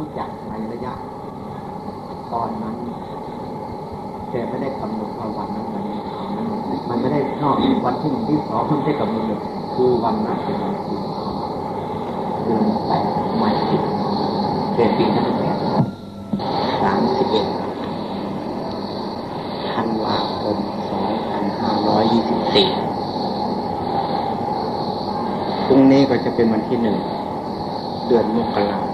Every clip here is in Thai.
รู้จักในระยะ ตอนนั้น แต่ไม่ได้กำหนดว่าวันนั้นวันนี้มันมันไม่ได้นอกวันที่หนึ่งที่สองมันได้กำหนดเลยคือวันนั้นเป็นวันที่เดือนแปดไม่ผิดเดือนปีนั้นแปดสามสิบเอ็ดธันวาคมสองพันห้าร้อยยี่สิบสี่พรุ่งนี้ก็จะเป็นวันที่หนึ่งเดือนมกรา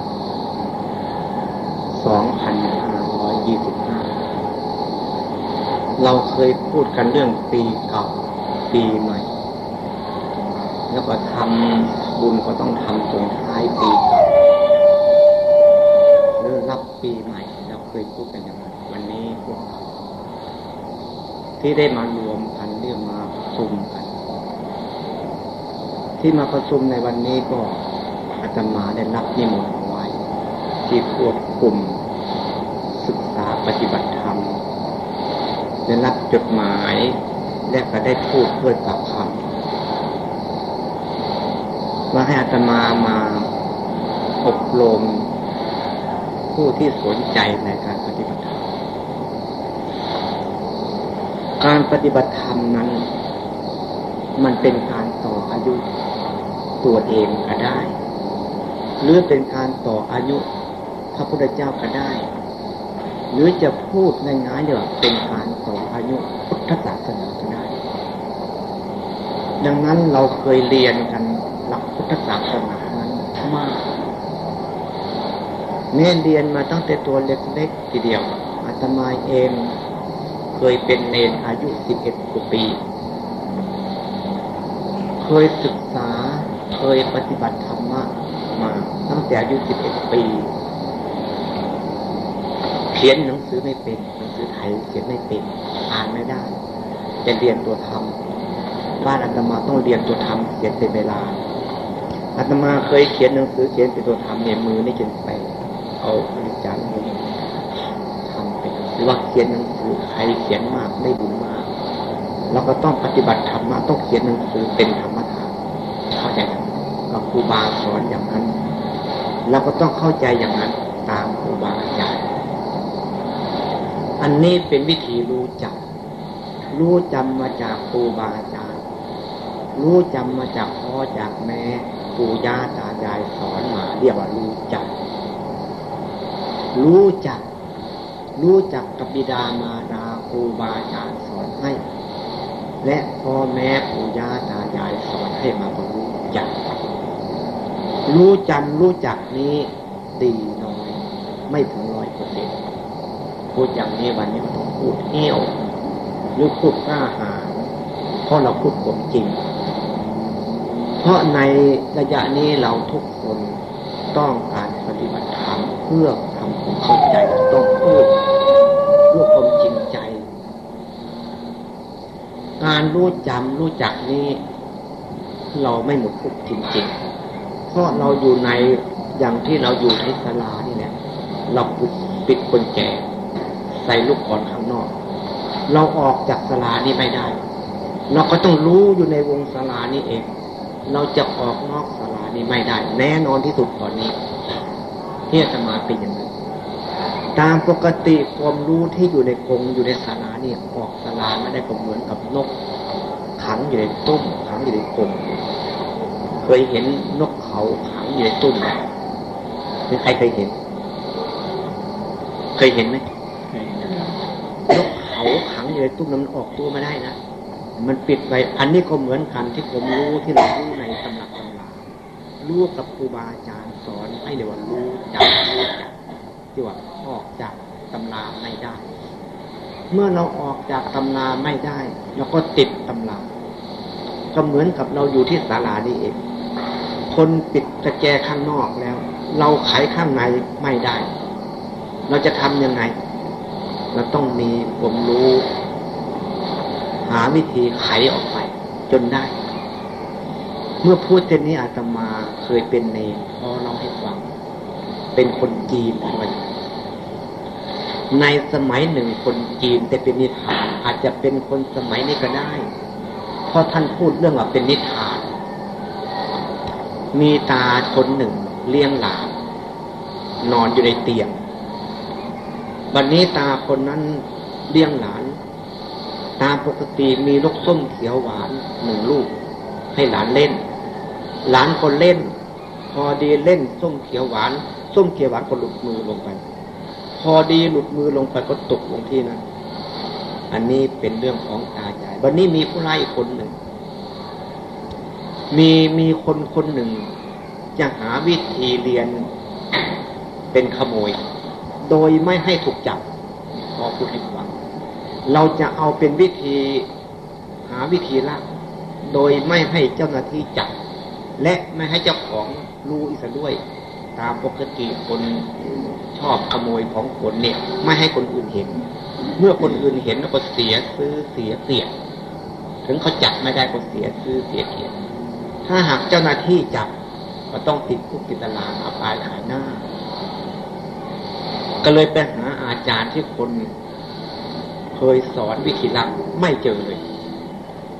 สองพันห้าร้อยยี่สิบห้าเราเคยพูดกันเรื่องปีเก่าปีใหม่ แล้วก็ทำบุญก็ต้องทำตรงท้ายปีเก่าหรือรับปีใหม่เราเคยพูดกันอย่างนั้นวันนี้พวกเราที่ได้มารวมกันเรียกมาประชุมกัน ที่มาประชุมในวันนี้ก็อาตมาได้รับนิมนต์ไว้ที่ควบคุม ปฏิบัติธรรมได้รับจดหมาย และก็ได้พูดเพื่อกับคำว่าให้อาตมามาอบรมผู้ที่สนใจในการปฏิบัติธรรม การปฏิบัติธรรมนั้น มันเป็นการต่ออายุตัวเองก็ได้ หรือเป็นการต่ออายุพระพุทธเจ้าก็ได้ หรือจะพูดง่ายๆเดี๋ยวเป็นการต่ออายุพุทธศาสนาก็ได้ ดังนั้นเราเคยเรียนกันหลักพุทธศาสนานั้นมากแม่เรียนมาตั้งแต่ตัวเล็กๆทีเดียวอาตมาเองเคยเป็นเนรอายุสิบเอ็ดกว่าปี เคยศึกษาเคยปฏิบัติธรรมะมาตั้งแต่อายุสิบเอ็ดปี เขียนหนังสือไม่เป็นหนังสือไทยเขียนไม่เป็นอ่านไม่ได้จะเรียนตัวธรรมบ้านอาตมาต้องเรียนตัวธรรมเขียนเป็นเวลาอาตมาเคยเขียนหนังสือเขียนเป็นตัวธรรมเนี่ยมือไม่จนไป เอาอาจารย์มือทำไปหรือว่าเขียนหนังสือใครเขียนมากได้บุญมากเราก็ต้องปฏิบัติธรรมะต้องเขียนหนังสือเป็นธรรมะธรรมเข้าใจไหมกับครูบาสอนอย่างนั้น เราก็ต้องเข้าใจอย่างนั้นตามครูบาอาจารย์ อันนี้เป็นวิธีรู้จัก รู้จำมาจากครูบาอาจารย์ รู้จำมาจากพ่อจากแม่ปู่ย่าตายายสอนมาเรียกว่ารู้จัก รู้จัก รู้จักกับบิดามารดาครูบาอาจารย์สอนให้ และพ่อแม่ปู่ย่าตายายสอนให้มาก็รู้จัก รู้จำรู้จักนี้ดีน้อย ไม่ถึงร้อยเปอร์เซ็นต์ พูดอย่างนี้วันนี้ก็ต้องพูดเหี้ยว หรือพูดกล้าหาญเพราะเราพูดความจริง เพราะในระยะนี้เราทุกคนต้องการปฏิบัติธรรมเพื่อทำความเข้าใจต้องพูดด้วยความจริงใจ การรู้จำรู้จักนี้เราไม่หมดทุกจริงๆ เพราะเราอยู่ในอย่างที่เราอยู่ในศาลานี่แหละเราปิดปิดกุญแจ ใส่ลูกกอนข้างนอก เราออกจากศาลานี้ไม่ได้ เราก็ต้องรู้อยู่ในวงศาลานี้เอง เราจะออกนอกศาลานี้ไม่ได้ แน่นอนที่สุดตอนนี้ที่จะมาเป็นอย่างนั้นตามปกติความรู้ที่อยู่ในกรงอยู่ในศาลานี่ออกศาลาไม่ได้ก็เหมือนกับนก ขังอยู่ในตุ้มขังอยู่ในกรงเคยเห็นนกเขาขังอยู่ในตุ้มไหมหรือใครเคยเห็น เคยเห็นไหม นกเขาขังอยู่ในตุ้นั้นออกตัวไม่ได้นะมันปิดไว้อันนี้ก็เหมือนกันที่ผมรู้ที่เรารู้ในตำรับตำรารู้กับครูบาอาจารย์สอนให้เดี๋ยวว่ารู้จักรู้จักที่ว่าออกจากตำราไม่ได้ เมื่อเราออกจากตำราไม่ได้เราก็ติดตำราก็เหมือนกับเราอยู่ที่ศาลานี่เอง คนปิดกระแจข้างนอกแล้ว เราไขข้างในไม่ได้ เราจะทำยังไง เราต้องมีผมรู้ หาวิธีไขออกไป จนได้ เมื่อพูดเช่นนี้อาตมาเคยเป็นเนรพอเราให้ฟัง เป็นคนจีนด้วยในสมัยหนึ่งคนจีนแต่เป็นนิทาน อาจจะเป็นคนสมัยนี้ก็ได้ เพราะท่านพูดเรื่องว่าเป็นนิทาน มีตาคนหนึ่งเลี้ยงหลานนอนอยู่ในเตียง วันนี้ตาคนนั้นเลี้ยงหลาน ตามปกติมีลูกส้มเขียวหวานหนึ่งลูก ให้หลานเล่น หลานคนเล่น พอดีเล่นส้มเขียวหวาน ส้มเขียวหวานก็หลุดมือลงไป พอดีหลุดมือลงไปก็ตกลงที่นั้นอันนี้เป็นเรื่องของตาใหญ่วันนี้มีผู้ร้ายคนหนึ่ง มีมีคนคนหนึ่ง จะหาวิธีเรียนเป็นขโมย โดยไม่ให้ถูกจับพอพูดให้ฟังเราจะเอาเป็นวิธีหาวิธีละ โดยไม่ให้เจ้าหน้าที่จับ และไม่ให้เจ้าของรู้อีกด้วย ตามปกติคนชอบขโมยของคนเนี่ยไม่ให้คนอื่นเห็น เมื่อคนอื่นเห็นก็เสียซื้อเสียเกียรติถึงเขาจับไม่ได้ก็เสียซื้อเสียเกียรติถ้าหากเจ้าหน้าที่จับก็ต้องติดคุกติดตารางอาปายขายหน้า ก็เลยไปหาอาจารย์ที่คน เคยสอนวิธีลับไม่เจอเลย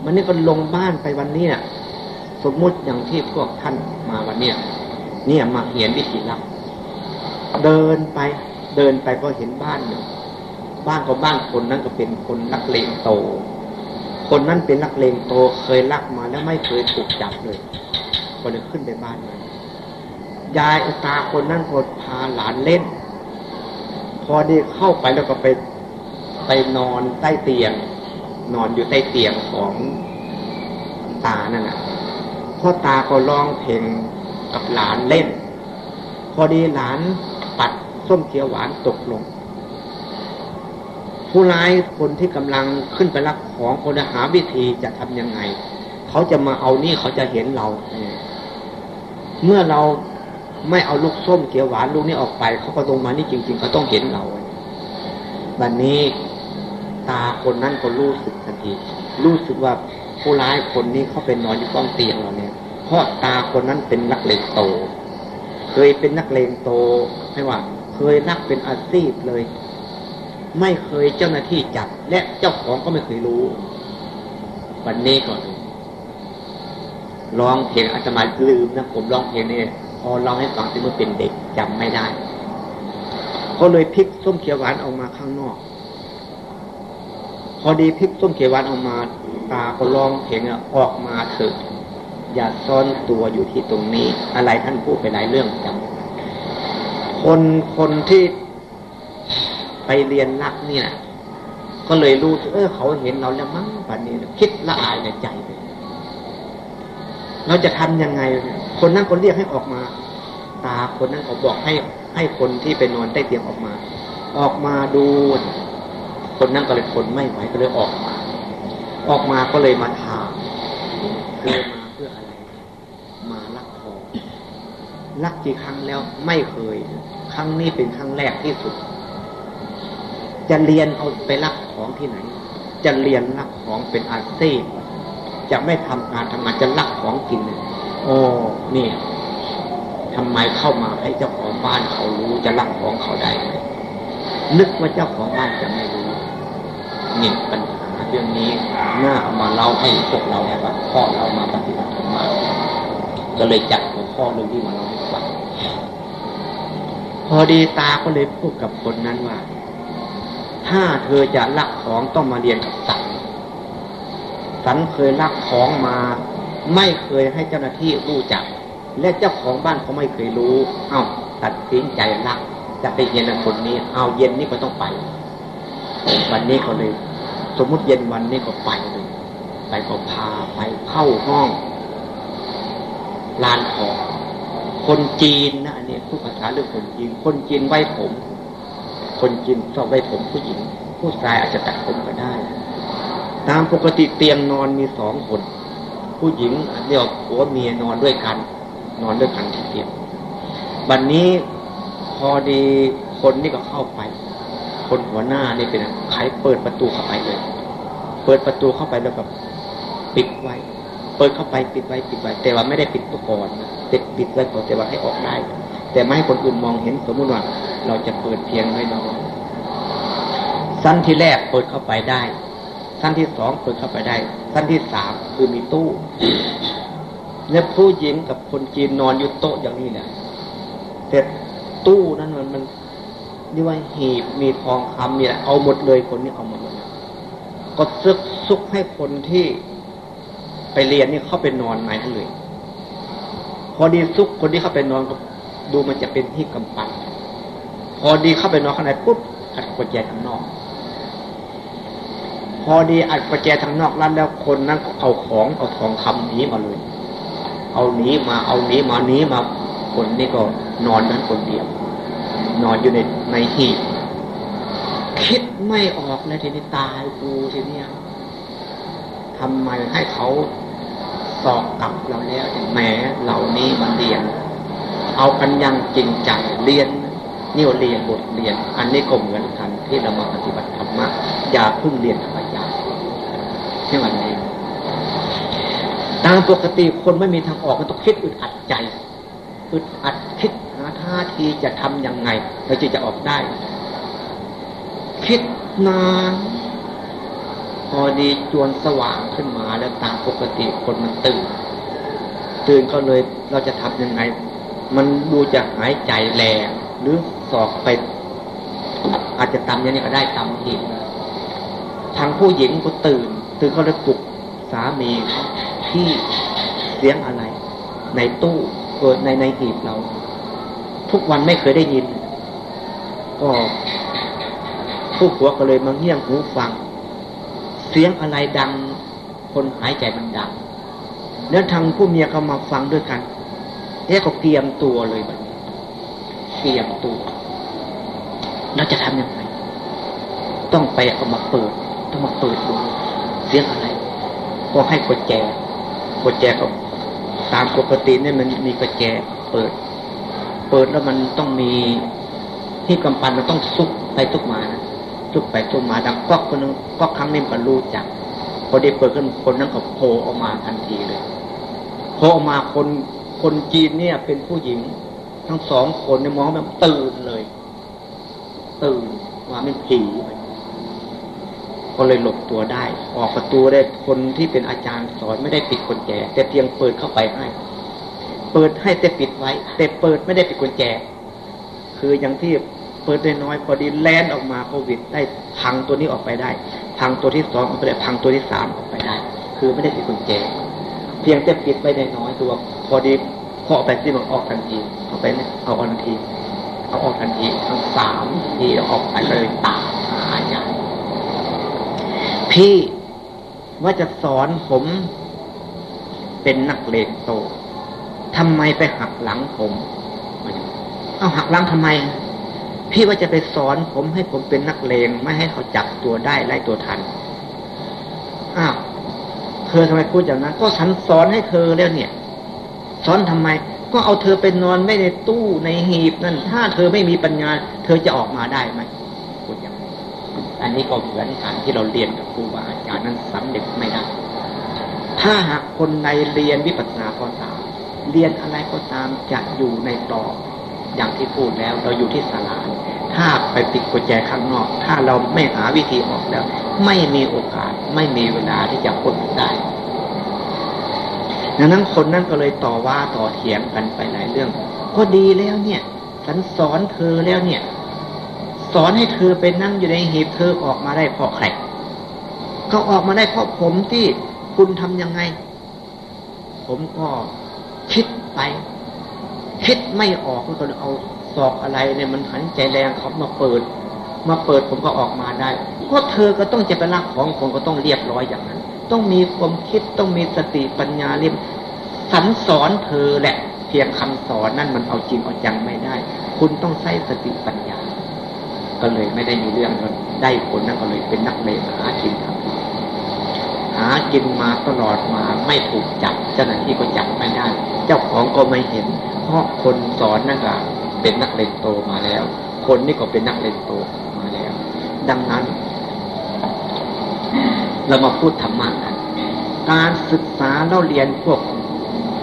วันนี้ก็ลงบ้านไปวันนี้ยสมมุติอย่างที่พวกท่านมาวันเนี้ยเนี่ยมาเหียนวิธีลับเดินไป เดินไปก็เห็นบ้านหนึ่งบ้านก็บ้านคนนั้นก็เป็นคนนักเลงโต คนนั้นเป็นนักเลงโตเคยลักมาแล้วไม่เคยถูกจับเลยก็เลยขึ้นไปบ้านนั้นยายตาคนนั้นก็พาหลานเล่น พอดีเข้าไปแล้วก็ไปไปนอนใต้เตียง นอนอยู่ใต้เตียงของตานั่นน่ะพ่อตาก็ร้องเพลงกับหลานเล่น พอดีหลานปัดส้มเขียวหวานตกลง ผู้ร้ายคนที่กำลังขึ้นไปรักของคนหาวิธีจะทำยังไง เขาจะมาเอานี่เขาจะเห็นเรา เมื่อเรา ไม่เอาลูกส้มเขียวหวานลูกนี้ออกไป เขาก็ลงมานี่จริงๆเขาต้องเห็นเราวันนี้ตาคนนั้นก็รู้สึกทันทีรู้สึกว่าผู้ร้ายคนนี้เขาเป็นนอนอยู่ก้องเตียงเราเนี่ยเพราะตาคนนั้นเป็นนักเลงโต เคยเป็นนักเลงโตไม่ว่า เคยนักเป็นอาชีพเลย ไม่เคยเจ้าหน้าที่จับ และเจ้าของก็ไม่เคยรู้ วันนี้ก็เลยร้องเพลงอาจจะมาลืมนะผมร้องเพลงนี่ อร้องให้ฟังที่เมื่อเป็นเด็กจำไม่ได้ก็เลยพลิกส้มเขียวหวานออกมาข้างนอก พอดีพลิกส้มเขียวหวานออกมา ตาก็ร้องเพลงออกมาเถอะอย่าซ่อนตัวอยู่ที่ตรงนี้ อะไรท่านพูดไปหลายเรื่องจำคนคนที่ไปเรียนรักเนี่ยก็เลยรู้เออเขาเห็นเราแล้วมั้งปันนี้คิดละอายในใจเลยเราจะทำยังไง คนนั้นคนเรียกให้ออกมา ตาคนนั้นเขาบอกให้ให้คนที่ไปนอนใต้เตียงออกมา ออกมาดู คนนั้นก็เลยทนไม่ไหวก็เลยออกมา ออกมาก็เลยมาถามเคยมาเพื่ออะไร มาลักทองลักกี่ครั้งแล้วไม่เคย ครั้งนี้เป็นครั้งแรกที่สุด จะเรียนเอาไปลักของที่ไหน จะเรียนลักของเป็นอาชีพจะไม่ทำการทำงานจะลักของกิน โอ้นี่ทำไมเข้ามาให้เจ้าของบ้านเขารู้จะลักของเขาได้ไหมนึกว่าเจ้าของบ้านจะไม่รู้นี่ปัญหาเรื่องนี้น่าเอามาเล่าให้พวกเราเนี่ยพ่อเรามาปฏิบัติธรรมาก็เลยจัดหัวข้อเรื่องที่มาเล่าให้ฟังพอดีตาก็เลยพูดกับคนนั้นว่า ถ้าเธอจะลักของต้องมาเรียนกับสันสันเคยลักของมา ไม่เคยให้เจ้าหน้าที่รู้จัก และเจ้าของบ้านเขาไม่เคยรู้ เอา้าตัดสินใจลักจะไปเรียนคนนี้ เอาเย็นนี้ก็ต้องไป วันนี้ก็เลย สมมุติเย็นวันนี้ก็ไปเลยไปก็พาไปเข้าห้องลานทองคนจีนนะอันนี้ผู้ภาษาเรื่องคนจีน คนจีนไว้ผม คนจีนชอบไว้ผมผู้หญิง ผู้ชายอาจจะตัดผมก็ได้ ตามปกติเตียงนอนมีสองคน ผู้หญิงเรียกผัวเมียนอนด้วยกัน นอนด้วยกันที่เตียงวันนี้พอดีคนนี่ก็เข้าไป คนหัวหน้านี่เป็นใครเปิดประตูเข้าไปเลย เปิดประตูเข้าไปแล้วก็ปิดไว้ เปิดเข้าไปปิดไว้ปิดไว้ แต่ว่าไม่ได้ปิดตัวก่อนนะติดปิดไว้ก่อนแต่ว่าให้ออกได้ แต่ไม่ให้คนอื่นมองเห็นสมมติว่า เราจะเปิดเพียงน้อยๆสั้นที่แรกเปิดเข้าไปได้ สั้นที่สองเปิดเข้าไปได้สั้นที่สามคือมีตู้และผู้หญิงกับคนจีนนอนอยู่โต๊ะอย่างนี้เนี่ยเสร็จตู้นั้นมันมันนี่ว่าหีบมีทองคำมีอะไรเอาหมดเลยคนนี้เอาหมดเลยก็ซึกซุกให้คนที่ไปเรียนนี่เข้าไปนอนในนั้นเลยพอดีซุกคนที่เข้าไปนอนก็ดูมันจะเป็นที่กำปั้นพอดีเข้าไปนอนข้างในปุ๊บอัดกุญแจทางนอก พอดีอัดกุญแจทางนอกแล้วแล้วคนนั้นเอาของเอาทองคำนี้มาเลย เอานี้มาเอานี้มานี้มาคนนี้ก็นอนนั้นคนเดียว นอนอยู่ในในหีบคิดไม่ออกเลยทีนี้ตายกูทีนี้ทำไมให้เขาสอบกลับเราแล้วแหมเหล่านี้มาเรียน เอากันยังจริงจังเรียนนี่เรียนบทเรียน อันนี้ก็เหมือนกันที่เรามาปฏิบัติธรรมะอย่าเพิ่งเรียนธรร ใช่ไหมนี้ตามปกติคนไม่มีทางออกมันต้องคิดอึดอัดใจอึดอัดคิดหาท่าทีจะทํำยังไงเราจะจะออกได้ คิดนานพอดีจวนสว่างขึ้นมาแล้วตามปกติคนมันตื่น ตื่นก็เลยเราจะทำยังไง มันดูจะหายใจแรงหรือสอกไป อาจจะตำอย่างนี้ก็ได้ตำอีกทางผู้หญิงก็ตื่น ตื่นก็เลยปลุกสามีที่เสียงอะไร ในตู้เกิดในในหีบเรา ทุกวันไม่เคยได้ยิน ก็ผู้ผัวก็เลยมาเงี่ยงหูฟัง เสียงอะไรดัง คนหายใจมันดังแล้วทางผู้เมียก็มาฟังด้วยกันแล้ก็เตรียมตัวเลยแบบนี้เตรียมตัวเราจะทำยังไงต้องไปเอามาเปิด ต้องมาเปิดดู เสียงอะไร ก็ให้กดแจกดแจก็ตามปกติเนี่ยมันมีกระแจเปิด เปิดแล้วมันต้องมีที่กำปั้นมันต้องซุกไปทุกมานะซุกไปทุกมาดังก๊อกคนนึงก๊อกครั้งนี้มันรู้จักพอได้เปิดขึ้นคนนั้นก็โผล่ออกมาทันทีเลยโผล่ออกมาคนคนจีนเนี่ย เป็นผู้หญิง ทั้งสองคนเนี่ยมองแบบตื่นเลย ตื่นว่าไม่ผี ก็เลยหลบตัวได้ ออกประตูได้คนที่เป็นอาจารย์สอนไม่ได้ปิดกุญแจ แต่เพียงเปิดเข้าไปให้ เปิดให้แต่ปิดไว้ แต่เปิดไม่ได้ปิดกุญแจ คืออย่างที่เปิดได้น้อยพอดีแลนออกมาโควิด ได้พังตัวนี้ออกไปได้ พังตัวที่สองออกไปได้พังตัวที่สามออกไปได้ คือไม่ได้ปิดกุญแจ เพียงแต่ปิดไว้ได้น้อยตัวพอดีพอออกไปที่มันออกทันทีเอาไปเอาออกทันที เอาออกทันทีทั้งสามทีออกไปเลยตาย พี่ว่าจะสอนผมเป็นนักเลงโตทำไมไปหักหลังผม เอาหักหลังทำไม พี่ว่าจะไปสอนผมให้ผมเป็นนักเลงไม่ให้เขาจับตัวได้ไล่ตัวทัน อ้าวเธอทำไมพูดอย่างนั้น ก็ฉันสอนให้เธอแล้วเนี่ย สอนทำไม ก็เอาเธอไปนอนไม่ในตู้ในหีบนั่น ถ้าเธอไม่มีปัญญา เธอจะออกมาได้ไหม อันนี้ก็เหมือนกันที่เราเรียนกับครูบาอาจารย์นั้นสำเร็จไม่ได้ ถ้าหากคนในเรียนวิปัสสนาก็ตาม เรียนอะไรก็ตามจะอยู่ในตรออย่างที่พูดแล้วเราอยู่ที่ศาลานถ้าไปติดกุญแจข้างนอก ถ้าเราไม่หาวิธีออกแล้ว ไม่มีโอกาสไม่มีเวลาที่จะพ้นได้ดังนั้นคนนั้นก็เลยต่อว่าต่อเถียงกันไปหลายเรื่อง ก็ดีแล้วเนี่ย ฉันสอนเธอแล้วเนี่ย สอนให้เธอไปนั่งอยู่ในหีบเธอออกมาได้เพราะใครก็ออกมาได้เพราะผมที่คุณทำยังไง ผมก็คิดไป คิดไม่ออกก็เลยเอาสอกอะไรเนี่ยมันหันใจแรงเขามาเปิด มาเปิดผมก็ออกมาได้เพราะเธอก็ต้องจะไปรักของคนก็ต้องเรียบร้อยอย่างนั้น ต้องมีความคิดต้องมีสติปัญญาเรียมสันสอนเธอแหละ เพียงคำสอนนั่นมันเอาจริงเอาจังไม่ได้ คุณต้องใช้สติปัญญา ก็เลยไม่ได้มีเรื่องได้ผลนั่นก็เลยเป็นนักเลงหากินครับหากินมาตลอดมาไม่ถูกจับเจ้าหน้าที่ก็จับไม่ได้ เจ้าของก็ไม่เห็น เพราะคนสอนนั่นก็เป็นนักเลงโตมาแล้ว คนนี่ก็เป็นนักเลงโตมาแล้ว ดังนั้น เรามาพูดธรรมะกันการศึกษาเราเรียนพวก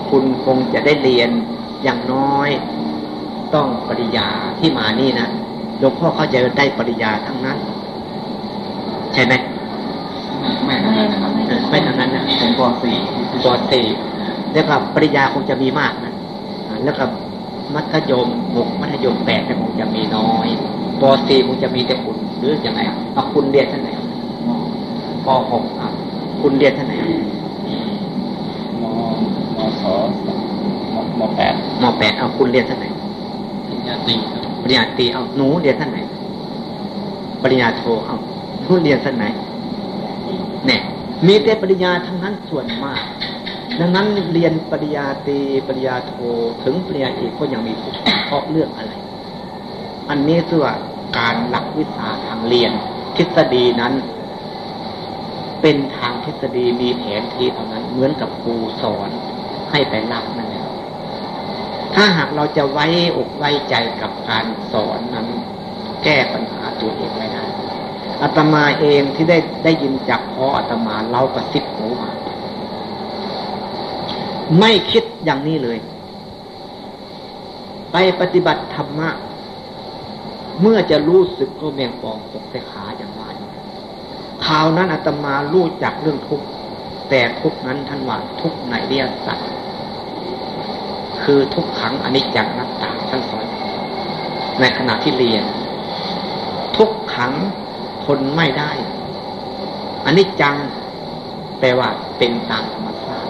คุณคงจะได้เรียนอย่างน้อย ต้องปริญาที่มานี่นะ หลวงพ่อเขาจะได้ปริญาทั้งนั้น ใช่ไหมไม่ไม่ไม่ทั้งนั้นนะผมปสี่ปสี่แล้วก็ปริญาคงจะมีมากนะแล้วก็มัธยมหกมัธยมแปดแต่คงจะมีน้อยปสี่คงจะมีแต่คุณหรือยังไงเอาคุณเรียนท่านไหนปหกอะคุณเรียนท่านไหนมมสมแปดมแปดเอาคุณเรียนท่านไหนปริญญาตรี ปริญญาตรีเอาหนูเรียนท่านไหน ปริญญาโทเอาหนูเรียนท่านไหนเนี่ยมีแต่ปริญญาทั้งนั้นส่วนมาก ดังนั้นเรียนปริญญาตรีปริญญาโทถึงปริญญาเอกก็ยังมีเพราะเรื่องอะไร อันนี้คือว่าการหลักวิชาทางเรียน ทฤษฎีนั้น เป็นทางทฤษฎีมีแผนที่เท่านั้นเหมือนกับครูสอนให้ไปรับนั่นแหละ ถ้าหากเราจะไว้อกไว้ใจกับการสอนนั้น แก้ปัญหาตัวเองไม่ได้อาตมาเองที่ได้ได้ยินจากพ่ออาตมาเล่ากระซิบหูมา ไม่คิดอย่างนี้เลย ไปปฏิบัติธรรมะ เมื่อจะรู้สึกก็เมงปองตกใส่ขาอย่างว่าข่าวนั้นอาตมารู้จักเรื่องทุกข์แต่ทุกนั้นท่านว่าทุกในเรียสัตว์ คือทุกขังอนิจจังนัตตาท่านสอนในขณะที่เรียน ทุกขังทนไม่ได้อนิจจังแปลว่าเป็นตามธรรมชาติ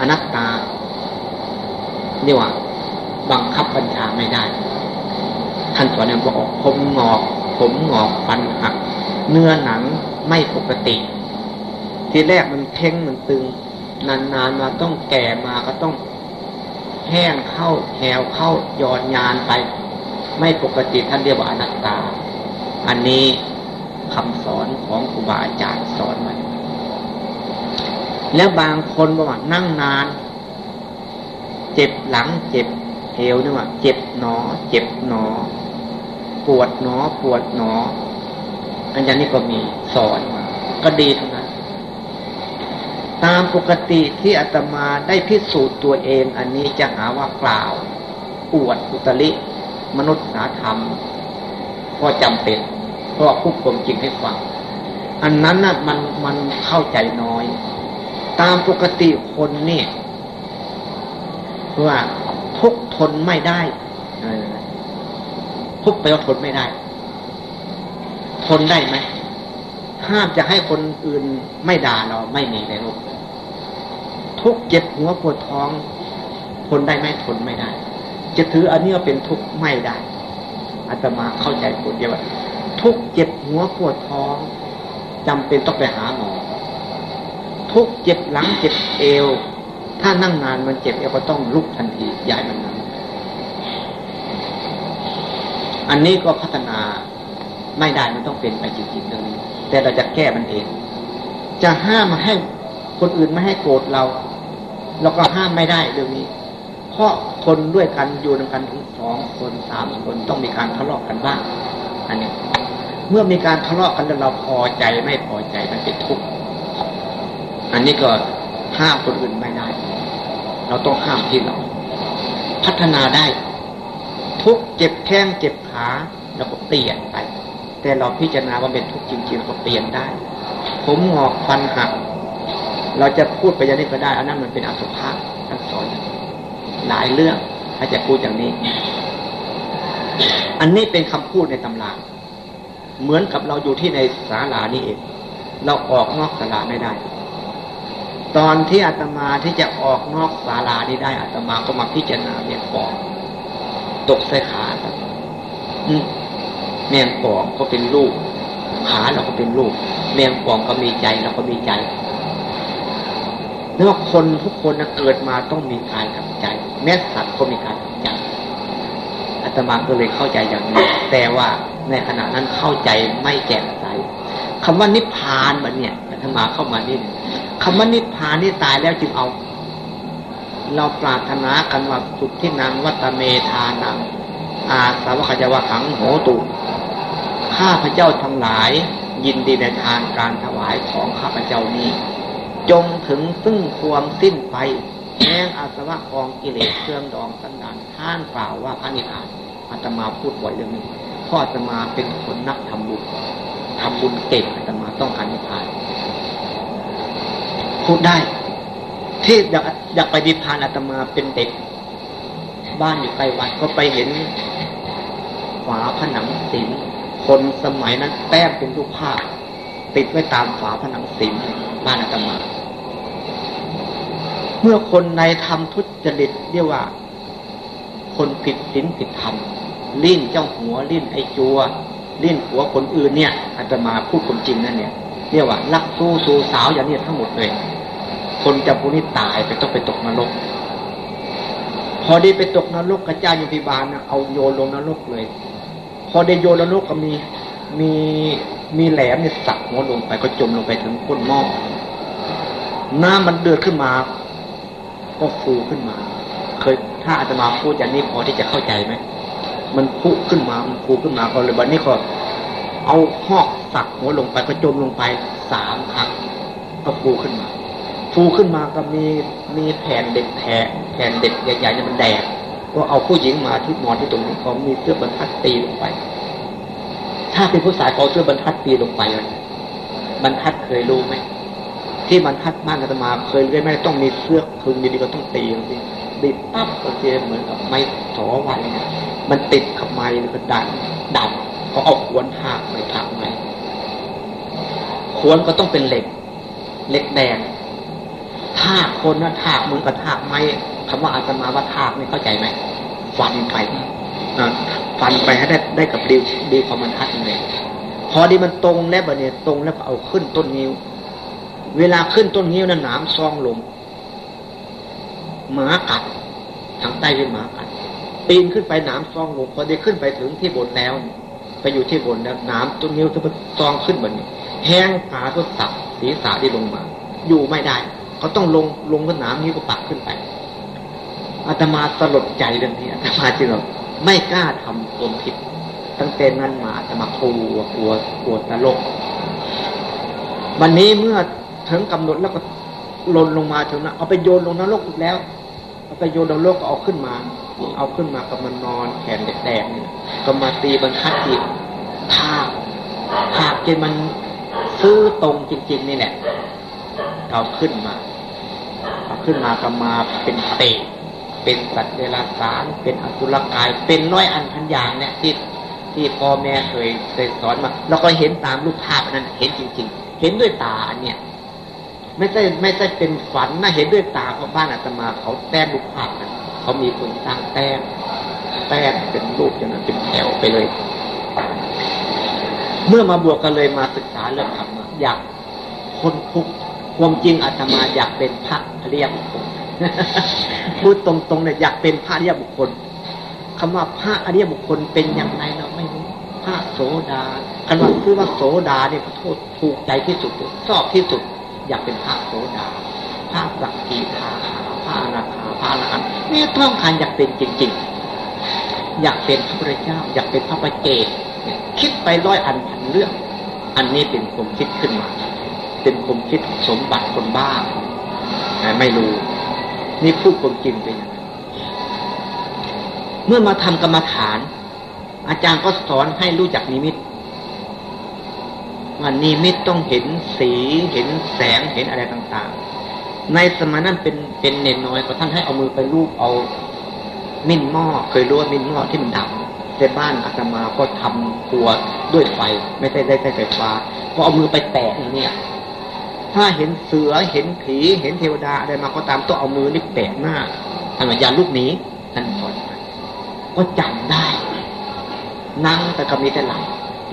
อนัตตาเนี่ว่า บังคับบัญชาไม่ได้ท่านสอนเนี่ยบอกผมงอก ผมงอกฟันหัก เนื้อหนังไม่ปกติ ทีแรกมันเพ่งมันตึง นานๆมาต้องแก่มาก็ต้อง แห้งเข้าแหวเข้าหยอดยานไป ไม่ปกติท่านเรียกว่าอนัตตา อันนี้คำสอนของครูบาอาจารย์สอนมาแล้วบางคนบอกว่านั่งนาน เจ็บหลังเจ็บเอวนี่ว่าเจ็บหนอ เจ็บหนอ ปวดหนอ ปวดหนอ อันนี้ก็มีสอนมาก็ดีทั้ง ตามปกติที่อาตมาได้พิสูจน์ตัวเอง อันนี้จะหาว่ากล่าวปวดอุตริ มนุษยธรรมก็จำเป็นเพราะผู้คมจริงให้ฟัง อันนั้นน่ะมันมันเข้าใจน้อย ตามปกติคนเนี่ยว่าทุกทนไม่ได้ทุกไปว่าทนไม่ได้ ทนได้ไหม ห้ามจะให้คนอื่นไม่ด่าเราไม่มีในโลกทุกเจ็บหัวปวดท้องทนได้ไหมทนไม่ได้ จะถืออันนี้เป็นทุกข์ไม่ได้อาตมาเข้าใจพูดเดียวว่าทุกเจ็บหัวปวดท้องจำเป็นต้องไปหาหมอ ทุกเจ็บหลังเจ็บเอว ถ้านั่งนานมันเจ็บเอวก็ต้องลุกทันทีย้ายมันนั่งอันนี้ก็พัฒนาไม่ได้มันต้องเป็นไปจริงๆเรื่องนี้ แต่เราจะแก้มันเอง จะห้ามมาให้คนอื่นไม่ให้โกรธเรา เราก็ห้ามไม่ได้เรื่องนี้ เพราะคนด้วยกันอยู่ด้วยกันถึงสองคนสามคนต้องมีการทะเลาะกันบ้าง อันนี้ เมื่อมีการทะเลาะกันแล้วเราพอใจไม่พอใจมันเป็นทุกข์อันนี้ก็ห้ามคนอื่นไม่ได้ เราต้องห้ามที่เรา พัฒนาได้ ทุกเจ็บแข้งเจ็บขาเราก็เปลี่ยนไป แต่เราพิจารณาว่าเป็นทุกข์จริงๆเราก็เปลี่ยนได้ ผมหงอกฟันหัก เราจะพูดไปย่างนี้ก็ได้อันนั้นมันเป็นอสุภะท่านสอนหลายเรื่องถ้าจะพูดอย่างนี้ อันนี้เป็นคำพูดในตำราเหมือนกับเราอยู่ที่ในศาลานี่เอง เราออกนอกศาลาไม่ได้ ตอนที่อาตมาที่จะออกนอกศาลานี้ได้อาตมาก็มาพิจารณาเมียงปองตกใส่ขา แมงป่องก็เป็นลูกขาเราก็เป็นลูกแมงป่องก็มีใจเราก็มีใจแล้วคนทุกคนนะเกิดมาต้องมีกายกับใจ แม้สัตว์ก็มีกายกับใจอาตมาก็เลยเข้าใจอย่างนี้ แต่ว่าในขณะนั้นเข้าใจไม่แจ่มใสคำว่านิพพานมันเนี่ยธรรมาเข้ามานี่คำว่านิพพานนี่ตายแล้วจึงเอา เราปรารถนากันว่าสุดที่นางวัตเมธานังอาสาวกจาวขังโหตุ ข้าพระเจ้าทั้งหลาย ยินดีในทานการถวายของข้าพเจ้านี้ จงถึงซึ่งความสิ้นไปแห่งอาสวะกองกิเลสเครื่องดองสันดานท่านกล่าวว่าพระนิพพานอาตมาพูดบ่อยเรื่องนี้พ่อจะมาเป็นคนนักทำบุญทำบุญเก่งจะมาต้องการนิพพานพูดได้ ที่อยากอยากไปนิพพานอาตมาเป็นเด็ก บ้านอยู่ใกล้วัดก็ไปเห็นฝาผนังศิล คนสมัยนั้นแต้มเป็นรูปภาพ ติดไว้ตามฝาผนังศิลบ้านอาตมา เมื่อคนในทำทุจริตเรียกว่า คนผิดศีลผิดธรรมลิ้นเจ้าหัวลิ้นไอจัวลิ้นหัวคนอื่นเนี่ยอาตมาพูดความจริงนั่นเนี่ยเรียกว่าลักสู้สู่สาวอย่างนี้ทั้งหมดเลย คนจะผู้นี้ตายไปต้องไปตกนรก พอได้ไปตกนรกกระจายโยพิบาลนะเอาโยนลงนรกเลย พอได้โยนนรกก็มีมีมีแหลมเนี่ยสักหัวลงไปก็จมลงไปถึงก้นหม้อน้ำมันเดือดขึ้นมา ก็ฟูขึ้นมา เคยถ้าอาตมาพูดอย่างนี้พอที่จะเข้าใจไหมมันพุขึ้นมา มันฟูขึ้นมาก็เลยวันนี้ก็เอาหอกสักหัวลงไปก็จมลงไปสามครั้งก็ฟูขึ้นมา ฟูขึ้นมาก็มีมีแผ่นเด็กแผ่แผ่นเด็กใหญ่ๆเนี่ยมันแดง ก็เอาผู้หญิงมาที่นอนที่ตรงนี้เขามีเสื้อบรรทัดตีลงไป ถ้าเป็นผู้ชายเขาเสื้อบรรทัดตีลงไปบรรทัดเคยรู้ไหมที่บรรทัดบ้านอาตมาเคยเรียนไหมต้องมีเสื้อคลุมดีๆก็ต้องตีลงไปดีปั๊บก็เจเหมือนกับไม้ถอวันเนี่ยมันติดกับไม้แล้วก็ดันดันเขาเอาขวนหักไปผักไม้ขวนก็ต้องเป็นเหล็กเหล็กแดงถากคนนะถากเหมือนกับถากไม้ คำว่าอาตมาว่าถากนี่เข้าใจไหมฟันไปฟันไปให้ได้ได้กับดีดีความมันทัดเลยพอดีมันตรงแล้วบะเนี่ยตรงแล้วก็เอาขึ้นต้นนิ้ว เวลาขึ้นต้นนิ้วนั้นน้ำซองลงหมากัดทางใต้เป็นหมากัดปีนขึ้นไปหน้ำซองลงพอได้ขึ้นไปถึงที่บนแล้ว ไปอยู่ที่บนแล้วน้ำต้นนิ้วจะซองขึ้นบนนี้แห้งขาก็สับศีรษะที่ลงมา อยู่ไม่ได้เขาต้องลงลงกับน้ำนี้ก็ปักขึ้นไป อาตมาสลดใจเรื่องนี้อาตมาจึงแบบไม่กล้าทำความผิด ตั้งแต่นั้นมาอาตมากลัวกลัวกลัวนรกวันนี้เมื่อถึงกำหนดแล้วก็ลนลงมาถึงนะเอาไปโยนลงนรกอีกแล้ว เอาไปโยนลงนรกก็เอาขึ้นมา เอาขึ้นมาก็มานอนแขนแดงๆก็มาตีบรรทัดอีกภาคภาคจนมันซื้อตรงจริง ๆ นี่แหละเอาขึ้นมาเอาขึ้นมาก็มาเป็นเตะ เป็นสัตว์เดรัจฉานเป็นอสุรกาย เป็นน้อยอันพันอย่างเนี่ยที่ที่พ่อแม่เคยเคยสอนมาเราก็เห็นตามรูปภาพนั้นเห็นจริง ๆ เห็นด้วยตาอันเนี้ยไม่ใช่ไม่ใช่เป็นฝันนะเห็นด้วยตาเพราะบ้านอาตมาเขาแต้มรูปภาพนะเขามีคนสร้างแต้มแต้มเป็นรูปอย่างนั้นเป็นแถวไปเลย เมื่อมาบวกกันเลยมาศึกษาเรื่องธรรมะอยากคนคุกความจริงอาตมาอยากเป็นพระอริยบุคคล พูดตรงๆเนี่ยอยากเป็นพระอริยบุคคลคำว่าพระอริยบุคคลเป็นอย่างไรเราไม่รู้พระโสดาคำว่าคือว่าโสดาเนี่ยขอโทษถูกใจที่สุดชอบที่สุด อยากเป็นพระโสดาพระสักกีทาพระอนาคาพระอรหันต์นี่ต้องการอยากเป็นจริง ๆ อยากเป็นพระพุทธเจ้า อยากเป็นพระประเจกคิดไปร้อยอันพันเรื่อง อันนี้เป็นผมคิดขึ้นมา เป็นผมคิดสมบัติคนบ้าไม่รู้ นี่พูดความจริงไปอย่างนั้นเมื่อมาทำกรรมฐาน อาจารย์ก็สอนให้รู้จักนิมิตว่านิมิตต้องเห็นสีเห็นแสงเห็นอะไรต่างๆ ในสมัยนั้นเป็นเป็นเนนน้อยก็ท่านให้เอามือไปลูบเอามิ้นหม้อเคยรู้ว่ามิ้นหม้อที่มันดำแต่บ้านอาตมาก็ทำครัวด้วยไฟ ไม่ใช่ได้ใช้ไฟฟ้าพอเอามือไปแตะเนี่ย ถ้าเห็นเสือเห็นผีเห็นเทวดาอะไรมาก็ตามต้องเอามือนี่แปะหน้าท่านว่าอย่าลูกหนีท่านสอนก็จำได้ นั่งแต่ก็มีแต่หลับ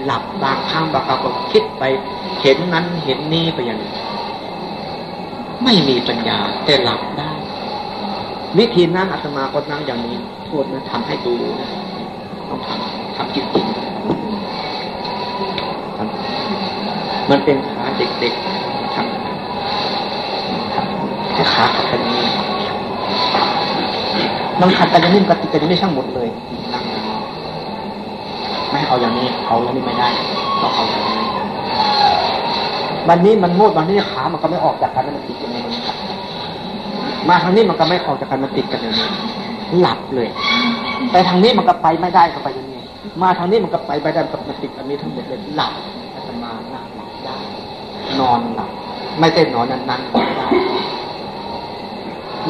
หลับบางครั้งบางคราวก็คิดไป เห็นนั้นเห็นนี่ไปอย่างไม่มีปัญญาแต่หลับได้ วิธีนั่งอาตมาก็นั่งอย่างนี้โทษนะทำให้ดูนะต้องทำทำจริงๆมันเป็นขาเด็กๆ ขาดกันนี้มันขัดกันอย่างนี้กับติดกันอย่ช่างหมดเลยไม่เอาอย่างนี้เอาอย่างนี้ไม่ได้ต้องเอาอย่างนี้วันนี้มันโงดวันนี้ขา มันก็ไม่ออกจากกันมันติดกันในนี้มาทางนี้มันก็ไม่ออกจากกันมันติดกันในนี้หลับเลย แต่ทางนี้มันก็ไปไม่ได้ก็ไปอย่างนี้มาทางนี้มันก็ไปไม่ได้ก็มันติดอันนี้ทั้งหมดเลยหลับอาตมาหลับได้นอนหลับไม่ใช่นอนนั้นนั่งได้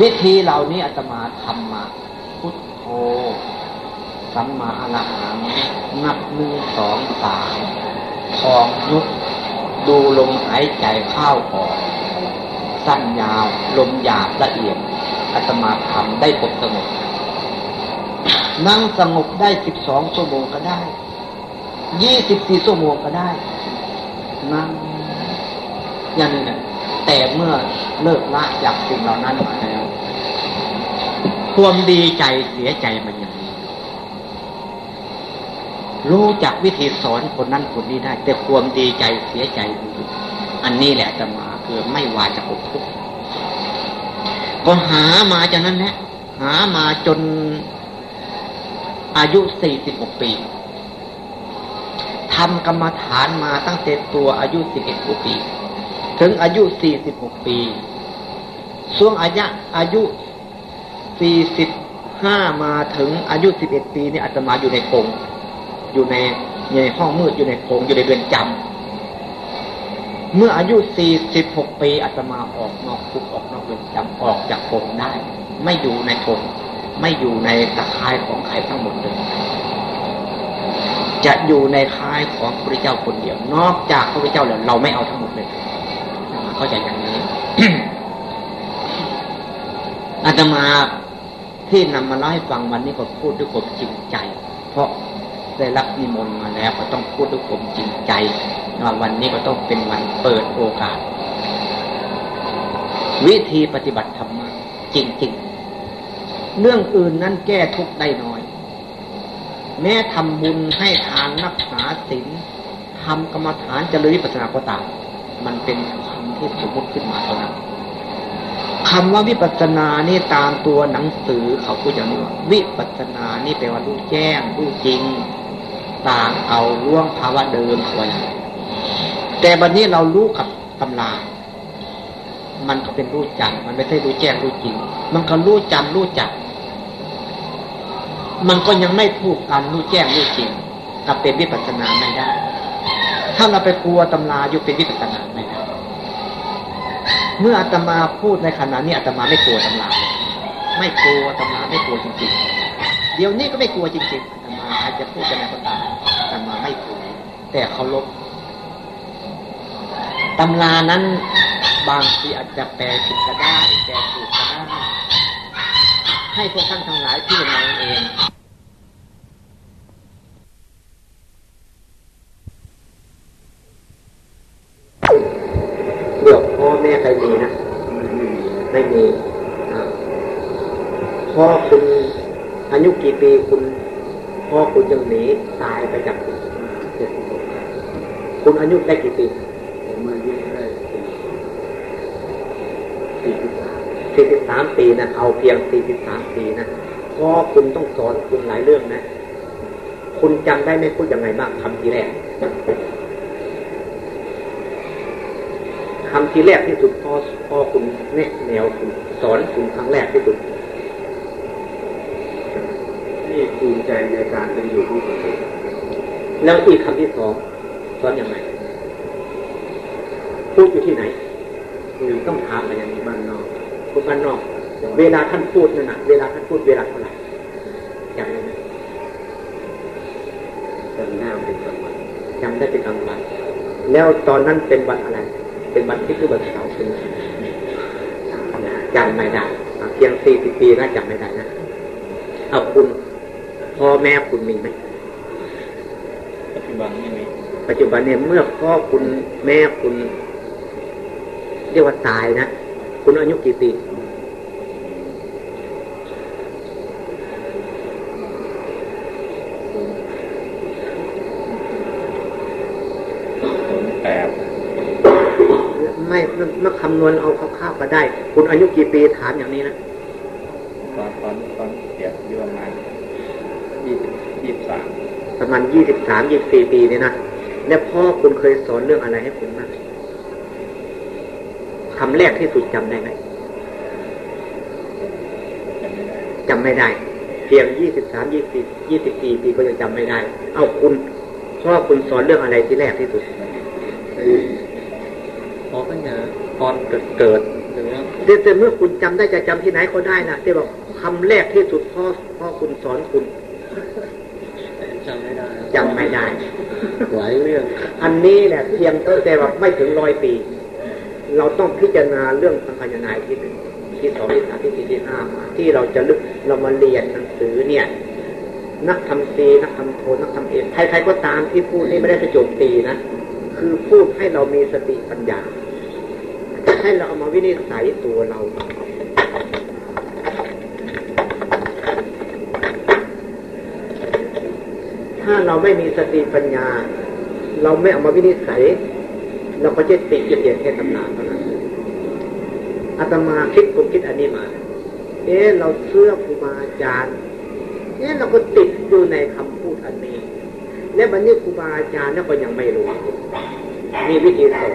วิธีเหล่านี้อาตมาทำมาพุทโธสัมมาอรหังนับหนึ่งสองสามของยุบดูลมหายใจเข้าออก สั้นยาวลมหยาบละเอียดอาตมาทำได้ผมสงบนั่งสงบได้สิบสองชั่วโมงก็ได้ยี่สิบสี่ชั่วโมงก็ได้ นั่งอย่างนี้นะแต่เมื่อเลิกละจากสิ่งเหล่านั้นมาแล้ว ความดีใจเสียใจมันย่างนี้รู้จักวิธีสอนคนนั้นคนนี้ได้ แต่ความดีใจเสียใจมีอันนี้แหละจะมาคือไม่วาจะปกทุกข์ก็หามาจากนั้นแหละหามาจนอายุสี่สิบหกปีทำกรรมฐานมาตั้งแต่ตัวอายุสิบเอ็ดปี ถึงอายุสี่สิบหกปีช่วงอายุอายุ สี่สิบห้ามาถึงอายุสิบเอ็ดปีนี่อาตมาอยู่ในกรงอยู่ในในห้องมืดอยู่ในกรงอยู่ในเรือนจำเมื่ออายุสี่สิบหกปีอาตมาออกนอกคุกออกนอกเรือนจำออกจากกรงได้ ไม่อยู่ในกรงไม่อยู่ในตะข่ายของใครทั้งหมดเลยจะอยู่ในค่ายของพระเจ้าคนเดียว นอกจากพระเจ้าแล้วเราไม่เอาทั้งหมดเลยเข้าใจอย่างนี้อาตมา ที่นำมาเล่าให้ฟังวันนี้ก็พูดด้วยความจริงใจ เพราะได้รับนิมนต์มาแล้วก็ต้องพูดด้วยความจริงใจว่าวันนี้ก็ต้องเป็นวันเปิดโอกาส วิธีปฏิบัติธรรมจริงๆ เรื่องอื่นนั้นแก้ทุกได้น้อย แม้ทำบุญให้ทานรักษาศีลทำกรรมฐานเจริญวิปัสสนาก็ตามมันเป็นคำที่สมมติขึ้นมาเท่านั้น คำว่าวิปัสสนานี่ตามตัวหนังสือเขาพูดอย่างนี้ว่าวิปัสสนานี่แปลว่ารู้แจ้งรู้จริง ต่างเอาล่วงภาวะเดิมเขาไว้แต่บัดนนี้เรารู้กับตำรามันก็เป็นรู้จำมันไม่ใช่รู้แจ้งรู้จริง มันก็รู้จำรู้จัก มันก็ยังไม่พูดกันรู้แจ้งรู้จริงกับเป็นวิปัสสนาไม่ได้ ถ้าเราไปกลัวตำราอยู่เป็นวิปัสสนาไม่ได้ เมื่ออาตมาพูดในขณะนี้อาตมาไม่กลัวตำราไม่กลัวตำราไม่กลัวจริงๆ เดี๋ยวนี้ก็ไม่กลัวจริงๆอาตมาอาจจะพูดกันในก็ตาอาตมาไม่กลัวแต่เคารพตำรานั้นบางทีอาจจะแปลผิดก็ได้แปลถูกก็ได้ให้พวกท่านทั้งหลายพิจารณาเองเลือกพ่อแม่ใค รมีนะไม่มีพ่อคุณอายุกี่ปีคุณพ่อคุณยังหนีตายไปจากคุณคุณอายุได้กี่ปีผมอายุได้สี่สิบสามสี่สิบสามปีนะเอาเพียงสี่สิบสามปีนะพ่อคุณต้องสอนคุณหลายเรื่องนะ คุณจำได้ไหมพูดยังไงบ้างคำทีแรก คำทีแรกที่สุดพ่อพ่อคุณแนะแนวคุณสอนคุณครั้งแรกที่สุดนี่ภูมิใจในการเป็นอยู่ที่ประเทศแล้วอีกคำที่สองสอนอยังไงพูดอยู่ที่ไหนหรือต้องถามอะไรอย่างนี้บ้านนอกพูดบ้านนอก เวลาท่านพูดนั่นนะเวลาท่านพูดเวลาเท่าไหร่จำได้ไหมจำหน้าเป็นจังหวัดจำได้เป็นกลางวันแล้วตอนนั้นเป็นวันอะไร เป็นวันที่คือวันเสาร์เป็นจำไม่ได้อะเพียงสี่สิบปีนะจำไม่ได้นะเอาคุณพ่อแม่คุณมีไหมปัจจุบันไม่มีปัจจุบันเนี่ยเมื่อพ่อคุณแม่คุณ เรียกว่าตายนะ คุณอายุกี่ปี ผมแปด ไม่เมื่อคำนวณเอาคร่าวๆก็ได้ คุณอายุกี่ปีถามอย่างนี้นะตอนตอนตอนเสียอายุประมาณยี่สิบยี่สิบสามประมาณยี่สิบสามยี่สี่ปีเนี่ยนะแล้วพ่อคุณเคยสอนเรื่องอะไรให้คุณบ้างคำแรกที่สุดจำได้ไหมจำไม่ได้จำไม่ได้ เพียงยี่สิบสามยี่สิบยี่สิบสี่ปีก็ยังจำไม่ได้ เอาคุณพ่อคุณสอนเรื่องอะไรที่แรกที่สุด พอก็เนี่ยตอนเกิดเกิดหรือว่าแต่แต่เมื่อคุณจำได้จะจำที่ไหนก็ได้นะที่บอกคำแรกที่สุดพ่อพ่อคุณสอนคุณจำไม่ได้จำไม่ได้หลายเรื่อง อันนี้แหละเพียงแต่ว่าไม่ถึงร้อยปี เราต้องพิจารณาเรื่องสังขยานายที่หนึ่งที่สองที่สามที่สี่ที่ห้าที่เราจะลึกเรามาเรียนหนังสือเนี่ย นักทำซีนักทำโทนักทำเอกใครๆก็ตามที่พูดนี่ไม่ได้จะโจมตีนะ คือพูดให้เรามีสติปัญญา ให้เราเอามาวินิจฉัยตัวเรา ถ้าเราไม่มีสติปัญญา เราไม่เอามาวินิจฉัย เราก็จะติดอยู่เพียงแค่ตำนานเท่านั้นอาตมาคิดผมคิดอันนี้มา เอ๊ะเราเชื่อครูบาอาจารย์เอ๊ะเราก็ติดอยู่ในคำพูดอันนี้ และบัดนี้ครูบาอาจารย์นั่นก็ยังไม่รู้มีวิธีสอน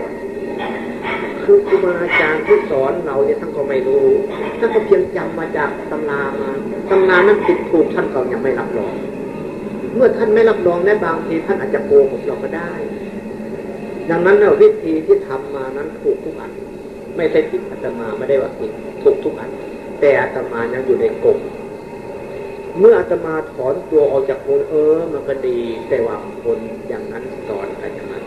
คือครูบาอาจารย์ที่สอนเราเนี่ยท่านก็ไม่รู้ท่านก็เพียงจำมาจากตำรามาตำรานั้นติดถูกท่านก็ยังไม่รับรอง เมื่อท่านไม่รับรองและบางทีท่านอาจจะโกหกเราก็ได้ ดังนั้นเราวิธีที่ทำมานั้นถูกทุกอัน ไม่ใช่ผิดอาตมาไม่ได้ว่าผิดถูกทุกอัน แต่อาตมายังอยู่ในกลุ่ม เมื่ออาตมาถอนตัวออกจากคนเออ มันก็ดี แต่ว่าคนอย่างนั้นสอนอย่างนั้น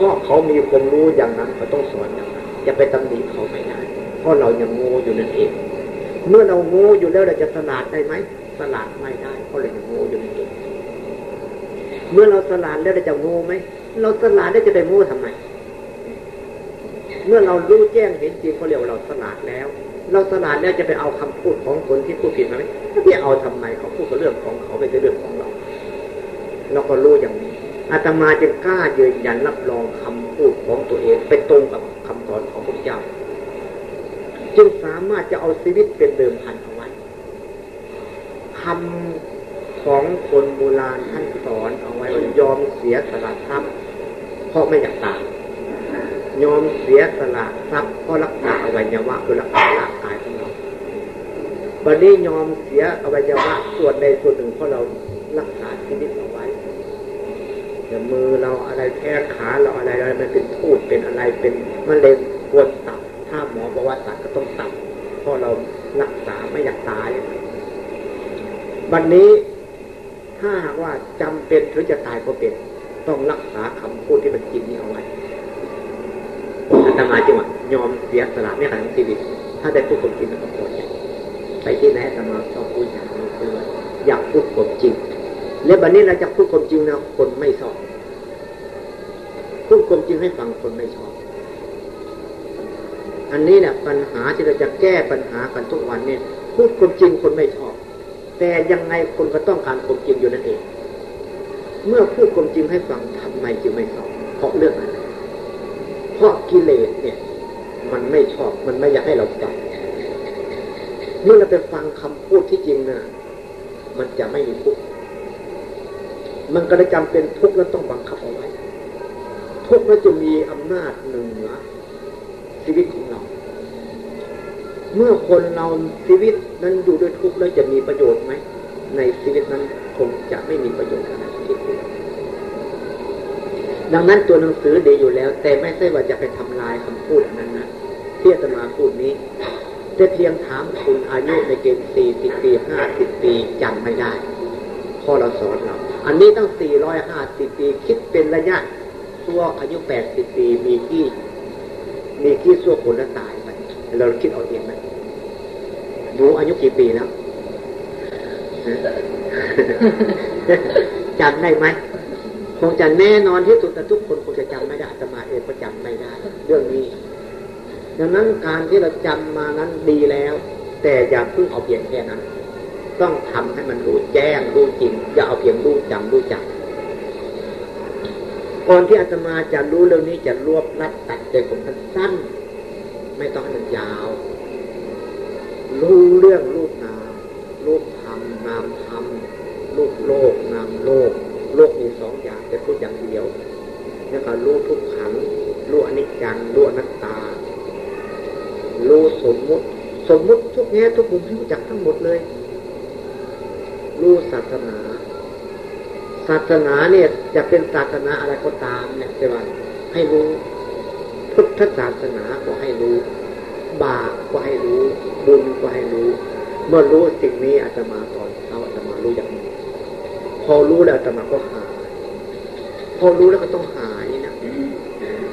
พราะเขามีความรู้อย่างนั้นเขาต้องสอนอย่างนั้นจะไปตำหนิเขาไม่ได้เพราะเรายังโง่อยู่นั่นเอง เมื่อเราโง่อยู่แล้วเราจะสลาดได้ไหมสลาดไม่ได้เพราะเรายังโง่อยู่นั่นเองเมื่อเราสลาดแล้วเราจะโง่ไหมเราสลาดได้จะไปโง่ทำไมเมื่อเรารู้แจ้งเห็นจริงเขาเรียกว่าเราสลาดแล้ว เราสลาดแล้วจะไปเอาคำพูดของคนที่พูดผิดมาไหมที่เอาทำไมเขาพูดกับเรื่องของเขาไม่ใช่เรื่องของเราเราก็รู้อย่างนี้อาตมาจึงกล้ายืนยันรับรองคำพูดของตัวเองไปตรงกับคำสอนของพระเจ้า จึงสามารถจะเอาชีวิตเป็นเดิมพันเอาไว้คำของคนโบราณท่านสอนเอาไว้ว่ายอมเสียสละทรัพย์เพราะไม่อยากตายยอมเสียสละทรัพย์เพราะรักษาอวัยวะคือรักษา บัดนี้ยอมเสียอวัยวะส่วนใดส่วนหนึ่งเพราะเรารักษาชีวิตเอาไว้แต่มือเราอะไรแค่ขาเราอะไรอะไรมันเป็นทูดเป็นอะไรเป็นมะเร็งควรตับ ถ้าหมอบอกว่าตัดก็ต้องตัดเพราะเรารักษาไม่อยากตายบัดนนี้ถ้าหากว่าจำเป็นหรือจะตายก็เป็น ต้องรักษาคำพูดที่มันจริงนี้เอาไว้อาตมาจังหวะยอมเสียสละไม่ขายชีวิต ถ้าได้พูดความจริงก็พอใจ ไปที่ไหนอาตมาชอบพูดอย่างนี้คืออยากพูดความจริง และบัดนี้เราจะพูดความจริงนะคนไม่ชอบพูดความจริงให้ฟังคนไม่ชอบ อันนี้เนี่ยปัญหาที่เราจะแก้ปัญหากันทุกวันเนี่ยพูดความจริงคนไม่ชอบ แต่ยังไงคนก็ต้องการความจริงอยู่นั่นเอง เมื่อพูดความจริงให้ฟังทำไมจึงไม่ชอบ เพราะเรื่องอะไรเพราะกิเลสเนี่ย มันไม่ชอบมันไม่อยากให้เราฟัง เมื่อเราไปฟังคำพูดที่จริงนะมันจะไม่มีทุกข์มันก็เลยจำเป็นทุกข์แล้วต้องบังคับเอาไว้ ทุกข์แล้วจะมีอำนาจเหนือชีวิตของเรา เมื่อคนเราชีวิตนั้นอยู่ด้วยทุกข์แล้วจะมีประโยชน์ไหมในชีวิตนั้นคงจะไม่มีประโยชน์อะไรคิดดูดังนั้นตัวหนังสือดีอยู่แล้ว แต่ไม่ใช่ว่าจะไปทำลายคำพูดนั้นนะที่จะมาพูดนี้ แต่เพียงถามคุณอายุในเกณฑ์สี่สิบปีห้าสิบปีจำไม่ได้พ่อเราสอนเรา อันนี้ตั้งสี่ร้อยห้าสิบปี คิดเป็นระยะตัวอายุแปดสิบปีมีที่มีที่ส่วคนละตายไปเราคิดเอาเองไหมหนูอายุกี่ปีแล้วจำได้ไหมคงจะแน่นอนที่สุดแต่ทุกคนคงจะจำไม่ได้แต่มาเองก็จำไม่ได้ เรื่องนี้ ดังนั้นการที่เราจำมานั้นดีแล้ว แต่อย่าเพิ่งเอาเพียงแค่นั้น ต้องทำให้มันรู้แจ้งรู้จริง อย่าเอาเพียงรู้จำรู้จักก่อนที่อาตมาจะรู้เรื่องนี้จะรวบรัดตัดใจผมสั้นไม่ต้องให้มันยาว รู้เรื่องรูปนามรูปธรรมนามธรรมรูปโลกนามโลก โลกมีสองอย่างแต่พูดอย่างเดียวแล้วก็รู้ทุกขังรู้อนิจจังรู้อนัตตา รู้สมมุติ สมมุติทุกแง่ทุกมุมที่รู้จักทั้งหมดเลย รู้ศาสนา ศาสนาเนี่ยจะเป็นศาสนาอะไรก็ตามเนี่ยแต่ว่าให้รู้ พุทธศาสนาก็ให้รู้ บาปก็ให้รู้ บุญก็ให้รู้ เมื่อรู้สิ่งนี้อาตมาตอนเช้าอาตมารู้อย่างนี้พอรู้แล้วอาตมาก็หายพอรู้แล้วก็ต้องหายนะ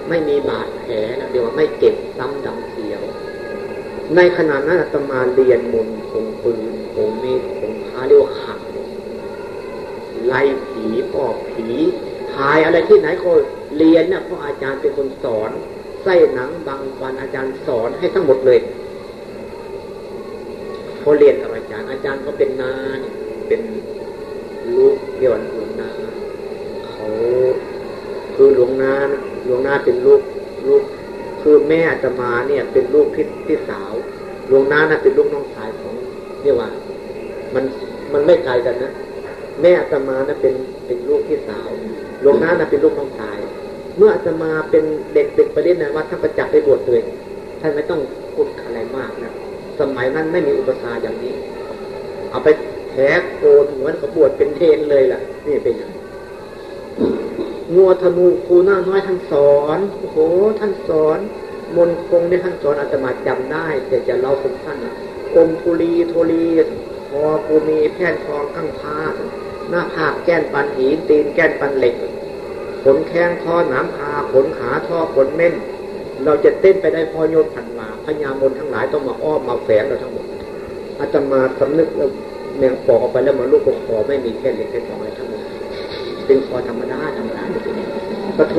ไม่มีบาดแผลนะเดี๋ยวไม่เจ็บซ้ำดำเสียว ในขณะนั้นอาตมาเรียนมนต์คงปืนคงมีดคงพาเรียกว่าขังไล่ผีปอบผีหายอะไรที่ไหนก็เรียนเนี่ยเพราะอาจารย์เป็นคนสอนไส้หนังบางวันอาจารย์สอนให้ทั้งหมดเลยพอเรียนกับอาจารย์ อาจารย์ก็เป็นนาเนี่ยเป็นลูกเกี่ยวกับหลวงนาเขาคือหลวงนาหลวงนาเป็นลูก คือแม่อาตมาเนี่ยเป็นลูกพี่พี่สาวหลวงนาน่ะเป็นลูกน้องชายของเรียกว่า มันมันไม่ไกลกันนะแม่อาตมาน่ะเป็นเป็นลูกพี่สาวหลวงนานะเป็นลูกน้องชาย เมื่ออาตมาเป็นเด็กเด็กไปเล่นนะว่าท่านประจักษ์ไปบวชเลยท่านไม่ต้องพูดอะไรมากนะสมัยนั้นไม่มีอุปสรรคอย่างนี้ เอาไปแทกโกนหัวก็บวชเป็นเทนเลยล่ะ นี่เป็นอย่าง งัวธนูครูหน้าน้อยท่านสอนโอ้โหท่านสอน มนคงได้ท่านสอนอาตมาจำได้ แต่จะเล่าสั้นๆอมปุรีโทรีพอภูมีแผ่นทองข้างพาหน้าผากแก้นปันหินตีนแก้นปันเหล็กขนแข้งท่อหนามพาขนขาท่อขนเม่น เราจะเต้นไปได้พอโยนผันมาพญามนทั้งหลายต้องมาอ้อมมาแฝงเราทั้งหมดอาตมาสำนึกแล้วแมงปอกออกไปแล้วมาลูกกคอไม่มีแค่เหล็กแค่ทองอะไรทั้ง เป็นคอธรรมดาธรรมดาก็โท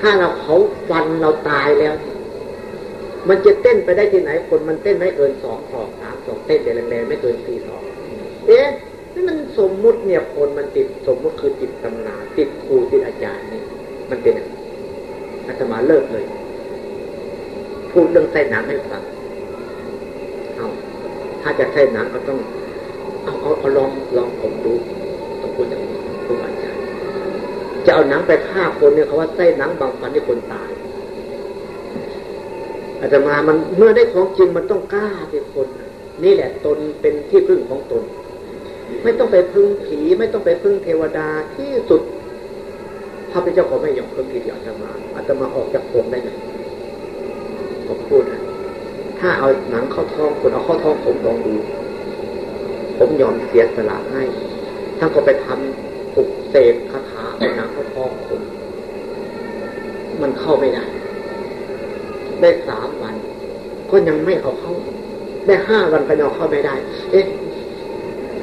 ถ้าเราเขาฟันเราตายแล้ว มันจะเต้นไปได้ที่ไหน คนมันเต้นไม่เกินสองสองสามสองเต้นแรงๆไม่เกินสี่สองเอ๊ะนี่มันสมมุติเนี่ยคนมันติดสมมุติคือติดตำนาติดครูติดอาจารย์นี่มันเป็นอาตมาเลิกเลย พูดเรื่องใส่หนังให้ฟังเอาถ้าจะใส่หนังก็ต้องเอาเอาเอาลองลองผมดูต้องพูดอย่างนี้ เอาหนังไปฆ่าคนเนี่ยเขาว่าใส่หนังบางฟันให้คนตายอาตมามันเมื่อได้ของจริงมันต้องกล้าเป็นคน นี่แหละตนเป็นที่พึ่งของตน ไม่ต้องไปพึ่งผีไม่ต้องไปพึ่งเทวดาที่สุดพระพุทธเจ้าขอไม่ยอมพึ่งผีอาตมาอาตมาออกจากผมได้ไหมผมพูดนะถ้าเอาหนังเข้าท้องคนเอาเข้าท้องผมลองดู ผมยอมเสียสละให้ท่านก็ไปทำปลุกเสกคาถาเอาหนังเข้า มันเข้าไม่ได้ ได้สามวัน ก็ยังไม่เอาเข้า ได้ห้าวันก็ยังเอาเข้าไม่ได้ เอ๊ะ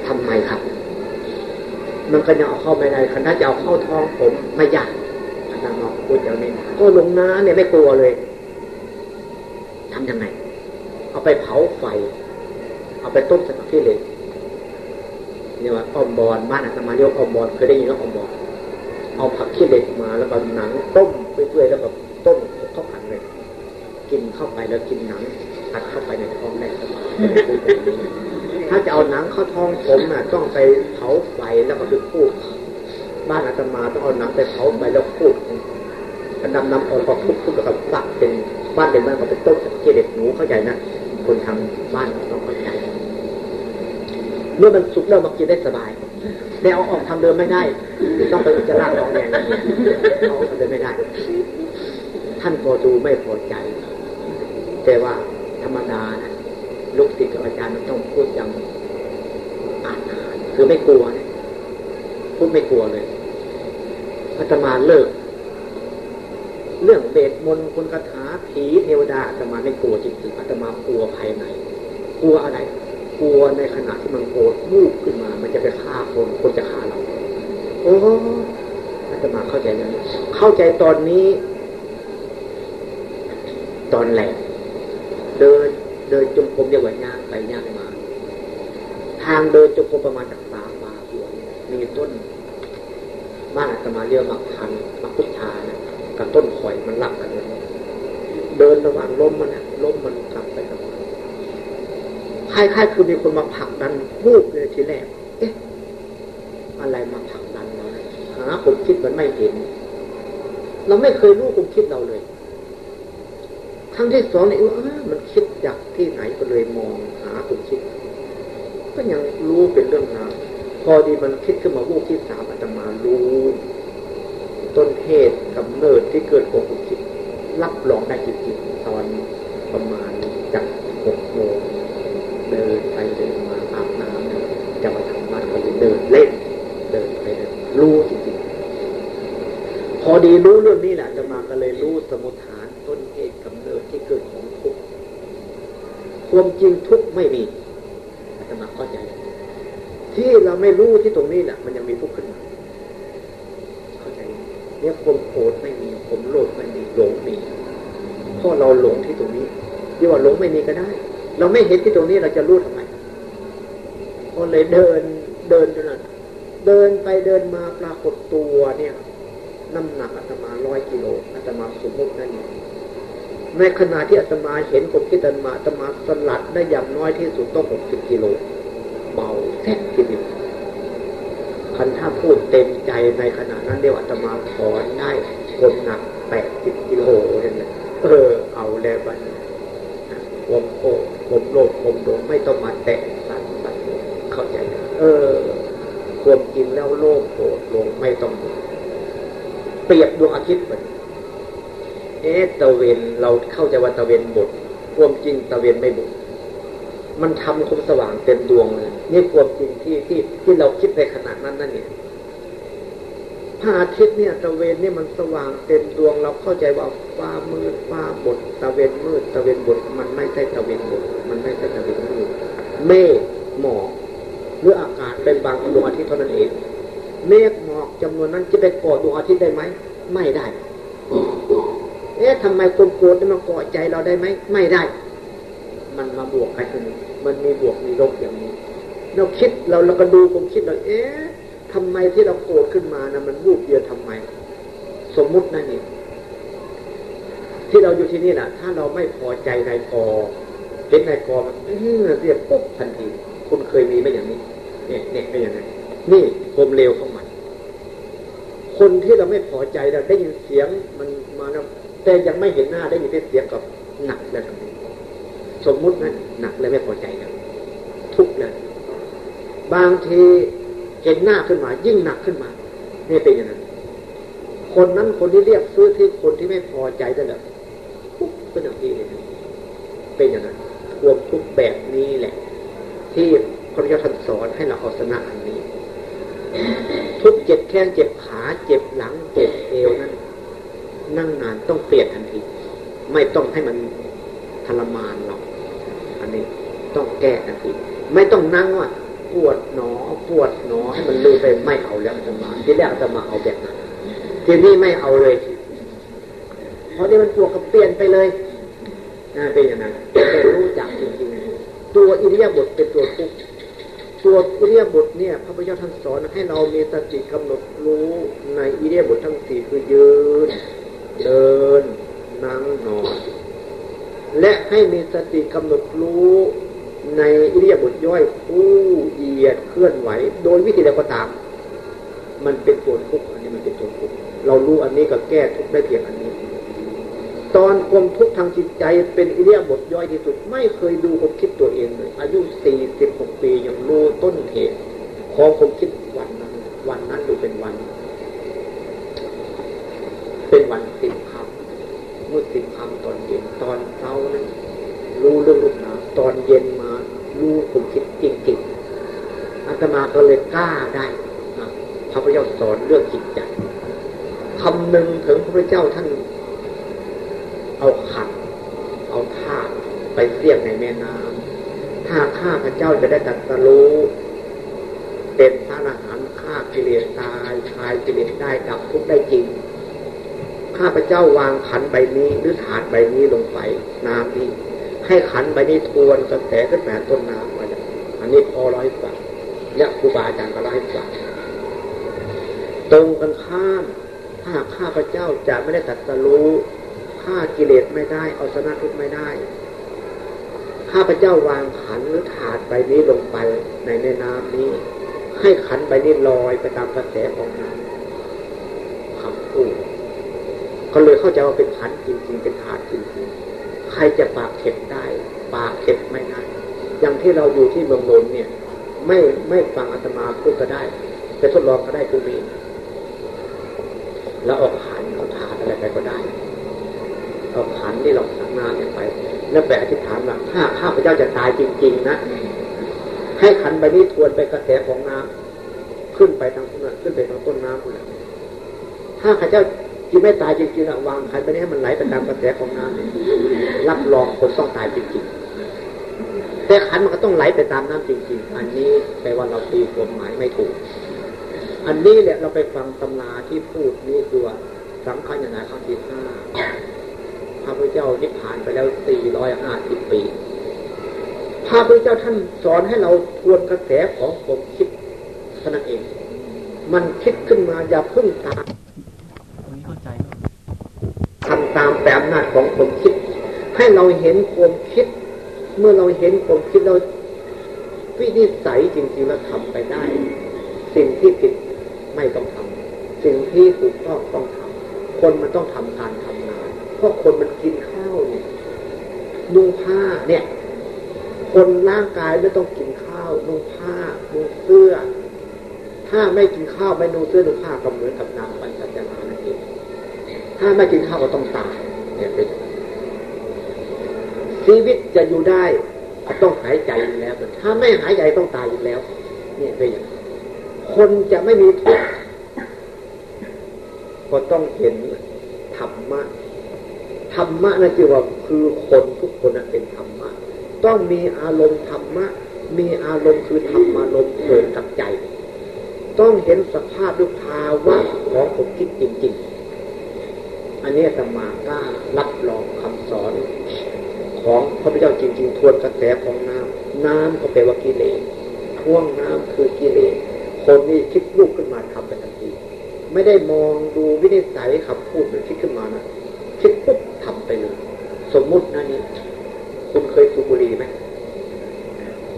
ทำไมครับ มันก็ยังเอาเข้าไม่ได้คันถ้าจะเอาเข้าท้องผมไม่ยากอาจารย์บอกพูดอย่างนี้ก็ลงน้าเนี่ยไม่กลัวเลยทำยังไง เอาไปเผาไฟ เอาไปต้มใส่กับที่เหล็กเนี่ยว่าอมบอลบ้านอาตมาเรียกอมบอลเคยได้ยินว่าอมบอล เอาผักขี้เหล็กมาแล้วก็หนังต้มไปเปื่อยแล้วก็ต้มเข้ากันเลยกินเข้าไปแล้วกินหนังอัดเข้าไปในท้องได้ถ้าจะเอาหนังเข้าท้องผมน่ะ ต้องไปเผาไฟแล้วก็ไปพูดบ้านอาตมาต้องเอาหนังไปเผาไฟแล้วพูดนำนำเอาพอทุบทุบแล้วก็สักเป็นบ้านเป็นบ้านก็เป็นต้มเกล็ดหนูเข้าใจนะคนทำบ้าน เมื่อมันสุกแล้วมากินได้สบายแต่เอาออกทำเดิมไม่ได้ ต้องไปอุจจาระท้องแดงเอาทำเดิมไม่ได้ ท่านพอดูไม่พอใจ แต่ว่าธรรมดานะลูกศิษย์กับอาจารย์มันต้องพูดอย่างอ่านอ่านคือไม่กลัวนี่ยพูดไม่กลัวเลยอาตมาเลิก เรื่องเบสมนคุณคาถาผีเทวดาอาตมาไม่กลัวจริงๆอาตมากลัวภายในกลัวอะไร กลัวในขณะที่มันโกรธมูกขึ้นมา มันจะไปฆ่าคนคนจะฆ่าเราโอ้อาตมาเข้าใจแล้วเข้าใจตอนนี้ ตอนแหลกเดินเดินจงกรมเรียกว่าย่างไปย่างมา ทางเดินจงกรมประมาณจากสามมาหัวมีต้น บ้านอาตมาเรียกมักพันมักพุทธานะกับต้นข่อยมันหลับกันเดินระหว่างล้มมันนะล้มมันกลับไปกลับ คล้ายๆคือมีคนมาผลักดันวูบเลยทีแรก เอ๊ะ อะไรมาผลักดันเราหาผมคิดมันไม่เห็น เราไม่เคยรู้ผมคิดเราเลยครั้งที่สองเนี่ยเออมันคิดจากที่ไหนก็เลยมองหาผมคิด ก็ยังรู้เป็นเรื่องราวพอดีมันคิดขึ้นมาวูบที่สามอาตมารู้ต้นเหตุกำเนิดที่เกิดของผมคิด รับรองได้จริงๆตอนประมาณจากหกโมง เดินไปเดินมาอาบน้ำจะมาทำบ้านก็เลยเดินเล่น เดินไปเดินรู้จริงๆพอดีรู้เรื่องนี้แหละจะมาก็เลยรู้สมุทฐานต้นเหตุกำเนิดที่เกิดของทุกข์ความจริงทุกข์ไม่มีอาตมาเข้าใจที่เราไม่รู้ที่ตรงนี้แหละมันยังมีทุกข์ขึ้นมาเข้าใจเนี่ยความโกรธไม่มีความโลภไม่มีหลงมีเพราะเราหลงที่ตรงนี้ที่ว่าหลงไม่มีก็ได้ เราไม่เห็นที่ตรงนี้เราจะรู้ทำไมก็เลยเดินเดินจนนั้นเดินไปเดินมาปรากฏตัวเนี่ยน้ำหนักอาตมาร้อยกิโลอาตมาสมมตินั่นเองในขณะที่อาตมาเห็นผมคิดอาตมาอาตมาสลัดได้อย่างน้อยที่สุดต้องหกสิบกิโลเบาแท้ทีเดียวคันถ้าพูดเต็มใจในขณะนั้นเดียวอาตมาถอนได้คนหนักแปดสิบกิโลนั่นแหละเออเอาแล้วบัดผมโอ้ ผมโลภผมโดนไม่ต้องมาแตะสัตว์สัตว์เข้าใจ เออควมจริงแล้วโลภโกรธลงไม่ต้อง เปรียบดวงอาทิตย์เหมือนเอตะเวนเราเข้าใจว่าตะเวนหมดความจริงตะเวนไม่หมดมันทำความสว่างเต็มดวงเลยนี่ความจริงที่ที่ที่เราคิดในขณะนั้นนั่นเนี่ย พระอาทิตย์เนี่ยตะเวนเนี่ยมันสว่างเต็มดวงเราเข้าใจว่าฟ้ามืดฟ้าบดตะเวนมืดตะเวนบดมันไม่ใช่ตะเวนบดมันไม่ใช่ตะเวนมืดเมฆหมอกหรืออากาศเป็นบางดวงอาทิตย์เท่านั้นเอง เมฆหมอกจำนวนนั้นจะไปก่อดวงอาทิตย์ได้ไหมไม่ได้ เอ๊ะทำไมคนโกรธมันก่อใจเราได้ไหมไม่ได้ มันมาบวกกันมันมีบวกมีลบอย่างนี้ เราคิดเราเราก็ดูความคิดเราเอ๊ะ ทำไมที่เราโกรธขึ้นมานะมันวูบเดียวทำไม สมมุตินั่นเองที่เราอยู่ที่นี่แหละถ้าเราไม่พอใจนายกอเห็นนายกอมันเรียกปุ๊บทันที คุณเคยมีไหมอย่างนี้ เนี่ยเนี่ยเป็นอย่างไรนี่คมเร็วของมัน คนที่เราไม่พอใจเราได้ยินเสียงมันมาแล้วแต่ยังไม่เห็นหน้าได้ยินเสียงกับหนักแล้วสมมุตินะหนักเลยไม่พอใจแล้วทุกข์เลยบางที เห็นหน้าขึ้นมา ยิ่งหนักขึ้นมานี่เป็นอย่างนั้นคนนั้นคนที่เรียกซื้อที่คนที่ไม่พอใจนั่นแหละทุกข์เป็นอย่างนี้เลยเป็นอย่างนั้นควมทุกแบบนี้แหละ ที่พระพุทธท่านสอนให้เราเอาชนะอันนี้ ทุกเจ็บแข้งเจ็บขาเจ็บหลังเจ็บเอวนั้น นั่งนานต้องเปลี่ยนทันที ไม่ต้องให้มันทรมานเราอันนี้ต้องแก้ทันที ไม่ต้องนั่งว่า ปวดหนอปวดหนอให้มันลืมไปไม่เอาแล้วจะมาที่แรกจะมาเอาแบบนั้นทีนี้ไม่เอาเลย เพราะนี่มันปวดก็เปลี่ยนไปเลยน่าเป็นอย่างนั้นแต่รู้จักจริงๆตัวอิริยาบถเป็นตัวทุกตัวอิริยาบถเนี่ยพระพุทธเจ้าท่านสอนให้เรามีสติกำหนดรู้ในอิริยาบถทั้งสี่คือยืน เดินนั่งนอน และให้มีสติกำหนดรู้ ในอิริยาบถย่อยผู้เหยียดเคลื่อนไหว โดยวิธีใดก็ตาม มันเป็นตัวทุกข์อันนี้มันเป็นตัวทุกข์เรารู้อันนี้ก็แก้ทุกข์ได้เพียงอันนี้ ตอนความทุกข์ทางจิตใจเป็นอิเลียบทย่อยที่สุด ไม่เคยดูความคิดตัวเองเลย อายุสี่สิบหกปียังรู้ต้นเหตุของความคิดวันนั้น วันนั้นดูเป็นวัน เป็นวันสิบคำเมื่อสิบคำตอนเย็นตอนเช้านั้นรู้เรื่องลูกหนาตอนเย็นมา รู้ความคิดจริงๆอาตมาก็เลยกล้าได้พระพุทธเจ้าสอนเรื่องจิตใจคำหนึ่งถึงพระพุทธเจ้าท่านเอาขัดเอาท่าไปเสี่ยงในแม่น้ำถ้าข้าพระเจ้าจะได้ตัดสรู้เป็นพระอรหันต์ฆ่ากิเลสตายคลายกิเลสได้ดับทุกได้จริง ข้าพระเจ้าวางขันใบนี้หรือถาดใบนี้ลงไปน้ำนี้ ให้ขันใบนี้ทวนกระแสขึ้นมาต้นน้ำมาอันนี้พอร้อยกว่าและครูบาอาจารย์ก็ร้อยกว่าตรงกันข้ามถ้าข้าพระเจ้าจะไม่ได้ตัดสรู้ฆ่ากิเลสไม่ได้เอาชนะทุกไม่ได้ ข้าพระเจ้าวางขันหรือถาดใบนี้ลงไปในแม่น้ำนี้ ให้ขันใบนี้ลอยไปตามกระแสของน้ำคำพูดก็เลยเข้าใจว่าเป็นขันจริงๆ เป็นถาดจริงๆ รจะปากเข็ดได้ ปากเข็ดไม่ได้ อย่างที่เราอยู่ที่เมืองนนท์เนี่ย ไม่ไม่ฟังอาตมาพูดก็ได้ไปทดลองก็ได้พรุ่งนี้แล้วออกขันเอาถาดอะไรไปก็ได้เอาขันที่เราสังนานไป แล้วแบบที่ถามว่าถ้าข้าพเจ้าจะตายจริง ๆ นะ ให้ขันใบนี้ทวนไปกระแสของน้ำขึ้นไปทางนั้นขึ้นไปทางต้นน้ำนถ้าข้าเจ้า ที่ไม่ตายจริงๆอะวางขันไปนี้ให้มันไหลไปตามกระแสของน้ำรับรองคนต้องตายจริงๆแต่ขันมันก็ต้องไหลไปตามน้ำจริง ๆ อันนี้แปลว่าเราตีกฎหมายไม่ถูก อันนี้แหละเราไปฟังตำราที่พูดนี่ตัวสำคัญอย่างไรข้อที่ห้าพระพุทธเจ้านิพพานไปแล้วสี่ร้อยห้าสิบปีพระพุทธเจ้าท่านสอนให้เราทวนกระแสของผมคิดเท่านั้นเอง มันคิดขึ้นมาอย่าพึ่งตาม ตรงนี้เข้าใจ ทำตาม แต่อำนาจของความคิด ให้เราเห็นความคิด เมื่อเราเห็นความคิดเราวินิสัยจริงๆแล้วทำไปได้ สิ่งที่ผิดไม่ต้องทำสิ่งที่ถูกต้องต้องทำคนมันต้องทำการทำงาน เพราะคนมันกินข้าวเนี่ยนุ่งผ้าเนี่ย คนร่างกายไม่ต้องกินข้าวนุ่งผ้านุ่งเสื้อ ถ้าไม่กินข้าวไม่นุ่งเสื้อนุ่งผ้าก็เหมือนกับนางปัญจจานั่นเองถ้าไม่กินข้าวก็ต้องตาย เนี่ยเป็นชีวิตจะอยู่ได้ต้องหายใจอยู่แล้ว ถ้าไม่หายใจต้องตายอยู่แล้ว เนี่ยเป็นอย่างคนจะไม่มีทุกข์ก็ต้องเห็นธรรมะธรรมะนั่นคือว่าคือคนทุกคนนั้นเป็นธรรมะ ต้องมีอารมณ์ธรรมะ มีอารมณ์คือธรรมารมณ์เกิดกับใจ ต้องเห็นสภาพด้วยภาวะของผมคิดจริง ๆ อันนี้สมากล้ารับรองคำสอนของพระพุทธเจ้าจริงๆ ทวนกระแสของน้ำน้ำก็แปลว่ากิเลสท่วงน้ำคือกิเลสคนนี้คิดลุกขึ้นมาทำไปทันที ไม่ได้มองดูวินิสัยขับพูดมันคิดขึ้นมานะคิดปุ๊บทำไปเลยสมมุตินะนี่คุณเคยสูบบุหรี่ไหม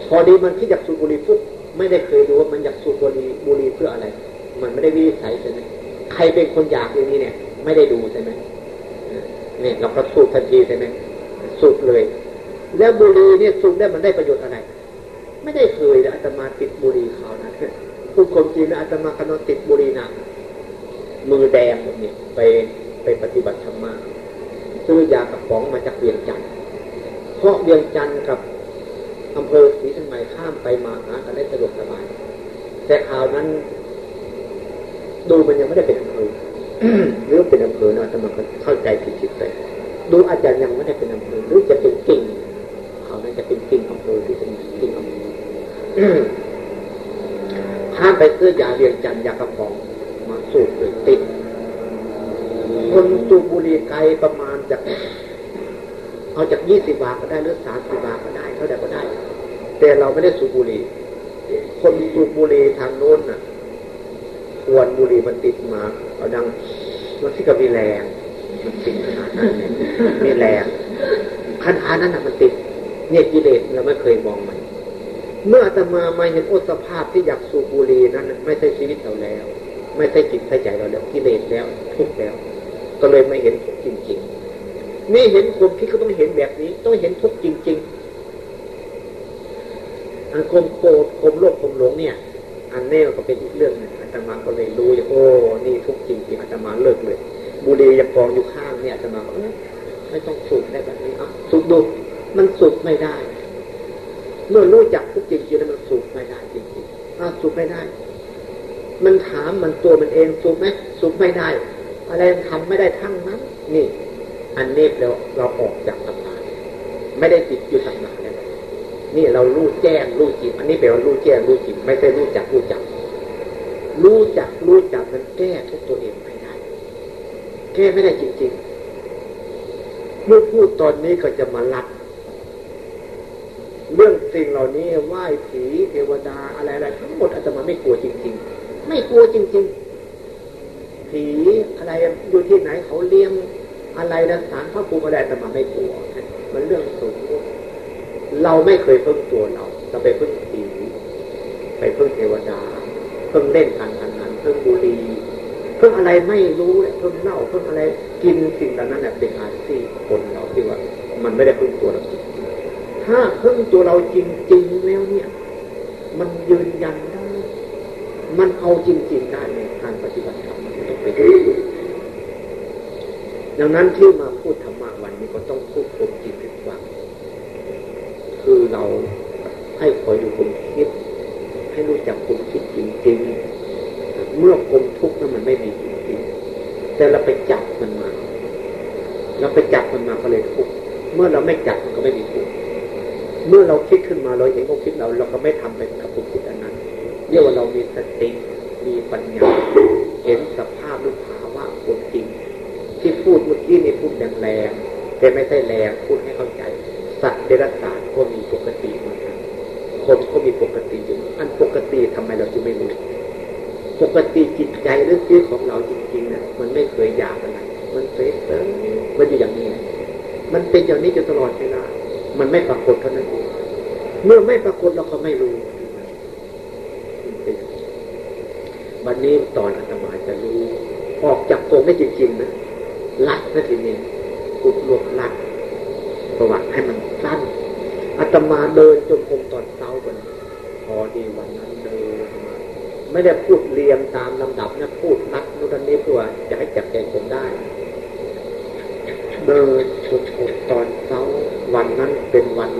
พอดีมันคิดอยากสูบบุหรี่ปุ๊บไม่ได้เคยดูว่ามันอยากสูบบุหรี่บุหรี่เพื่ออะไร มันไม่ได้วินิสัยใช่ไหมใครเป็นคนอยากอย่างนี้เนี่ย ไม่ได้ดูใช่ไหมเนี่ยเราก็สูบทันทีใช่ไหมสูบเลย แล้วบุหรี่เนี่ยสูบได้มันได้ประโยชน์อะไร ไม่ได้เคยนะอาตมาติดบุหรี่เขานะพูดความจริงนะอาตมากำลังติดบุหรี่นะมือแดงแบบนี้ไปไปปฏิบัติธรรมาซื้อยากระป๋องมาจากเวียงจันทร์เพราะเวียงจันทร์กับอำเภอศรีสมัยข้ามไปมาหากันได้สะดวกสบาย แต่ข่าวนั้น ดูมันยังไม่ได้เป็นอำเภอ หรือเป็นอำเภอนะแต่มันเข้าใจผิดๆไปดูอาจารย์ยังไม่ได้เป็นอำเภอหรือจะเป็นกิ่งเขานั้นจะเป็นกิ่งอำเภอที่เป็นกิ่งอำเภอข้ามไปซื้อยาเรียงจันยากระป๋องมาสูบเลยติดคนสูบบุหรี่ไกลประมาณจากเอาจากยี่สิบบาทก็ได้หรือสามสิบบาทก็ได้เท่าใดก็ได้ แต่เราไม่ได้สูบบุหรี่คนสูบบุหรี่ทางโน้นน่ะ ควรบุหรี่มันติดมาเอาดังมันที่กับมีแรงมันติดขนาดนั้นเนี่ยมีแรงขนอานั้นน่ะมันติดเนี่ยกิเลสเราไม่เคยมองมัน เมื่ออาตมามาเห็นโอสภาพที่อยากสูบบุหรี่นั้น ไม่ใช่ชีวิตเราแล้ว ไม่ใช่จิตใช่ใจเราแล้วกิเลสแล้วทุกแล้ว ก็เลยไม่เห็นทุกจริงๆนี่เห็นความคิดก็ต้องเห็นแบบนี้ ต้องเห็นทุกจริง ๆอันคมโกรธคมโลภคมหลงเนี่ย อันนี้ก็เป็นอีกเรื่องนึง ตมาก็เลยรู้อย่างโอ้นี่ทุกข์จริงอาตมาเลิกเลย บุหรี่ยังกองอยู่ข้างเนี่ยอาตมาก็เอ้ยไม่ต้องสูบได้แบบนี้อะสูบดูมันสูบไม่ได้ เมื่อรู้จักทุกข์จริงแล้วมันสูบไม่ได้จริงๆอะสูบไม่ได้ มันถามมันตัวมันเองสูบไหมสูบไม่ได้ อะไรทำไม่ได้ทั้งนั้น นี่ อันนี้เราเราออกจากตำนานไม่ได้ติดอยู่ตำนานแล้วนี่เรารู้แจ้งรู้จริงอันนี้แปลว่ารู้แจ้งรู้จริงไม่ใช่รู้จักรู้จัก รู้จักรู้จักมันแก้ทุกตัวเองไม่ได้ แก้ไม่ได้จริงๆ เมื่อพูดตอนนี้ก็จะมาลัด เรื่องสิ่งเหล่านี้ไหว้ผีเทวดาอะไรอะไรทั้งหมดอาตมาไม่กลัวจริง ๆ ไม่กลัวจริง ๆ ผีอะไรอยู่ที่ไหนเขาเลี้ยงอะไรนะสารพระภูมิอะไรอาตมาไม่กลัว มันเรื่องสูงเราไม่เคยเพึ่งตัวเรา เราไปเพึ่งผีไปเพึ่งเทวดา พิ่งเล่นการพนันเพิ่งบุหรีเพิ่งอะไรไม่รู้เพิ่งเล้าเพิ่งอะไรกินสิ่งเหล่านั้นเป็นอาชีพคนเราที่ว่า มันไม่ได้พึ่งตัวเราจริงถ้าพึ่งตัวเราจริงๆแล้วเนี่ย มันยืนยันได้ มันเอาจริงๆได้ในการปฏิบัติธรรมมันต้องเป็นดังนั้นที่มาพูดธรรมะวันนี้ก็ต้องพูดความจริงให้ฟังคือเราให้คอยดูความคิด ให้รู้จักความคิดจริงๆ เมื่อความทุกข์นั้นมันไม่มีจริงๆ แต่เราไปจับมันมา เราไปจับมันมาก็เลยทุกข์ เมื่อเราไม่จับมันก็ไม่มีทุกข์ เมื่อเราคิดขึ้นมาเราเห็นความคิดเราเราก็ไม่ทำไปกับความคิดอันนั้นเรียกว่าเรามีสติ มีปัญญา เห็นสภาพรูปภาวะความจริง ที่พูดเมื่อกี้นี่พูดแรงๆแต่ไม่ใช่แรงพูดให้เข้าใจ สัตว์เดรัจฉานก็มีปกติ คนก็มีปกติอยู่ อันปกติทำไมเราจึงไม่รู้ปกติจิตใจหรือชีวิตของเราจริงๆนี่ยมันไม่เคยอยากอะไร มันเฉยๆมันอยู่อย่างนี้ มันเป็นอย่างนี้จนตลอดเวลา มันไม่ปรากฏเท่านั้นเองเมื่อไม่ปรากฏเราก็ไม่รู้วันนี้ตอนอาตมาจะรู้ ออกจากกรงได้จริงๆนะหลัดนะทีนี้กุดลวกลัดประวัติให้มันสั้น ตมาเดินจนคงตอนเช้ากันพอดีวันนั้นเดินมไม่ได้พูดเรียงตามลำดับนะพูดนัดนู่นนี่เพื่อจะให้จับใจคนได้ เดินจนคงตอนเช้าวันนั้นเป็นวัน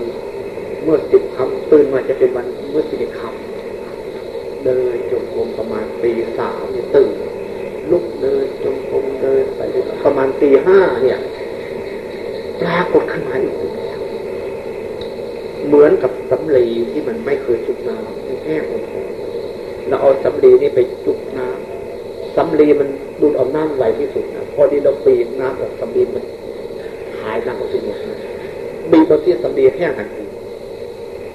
เมื่อสิบคำตื่นมาจะเป็นวันเมื่อสิบคำเดินจนคงประมาณตีสามเนี่ยตื่นลุกเดินจนคงเดินไปประมาณตีห้าเนี่ยปรากฏขึ้นมาอีก เหมือนกับสำลีที่มันไม่เคยจุกน้ำแห้งอ่อนเราเอาสำลีนี่ไปจุกน้ำสำลีมันดูดเอาน้ำไหลที่สุดนะพอดีเราปีนน้ำออกสำลีมันหายน้ำออกทั้งหมดนะบีบเอาที่สำลีแห้งทันที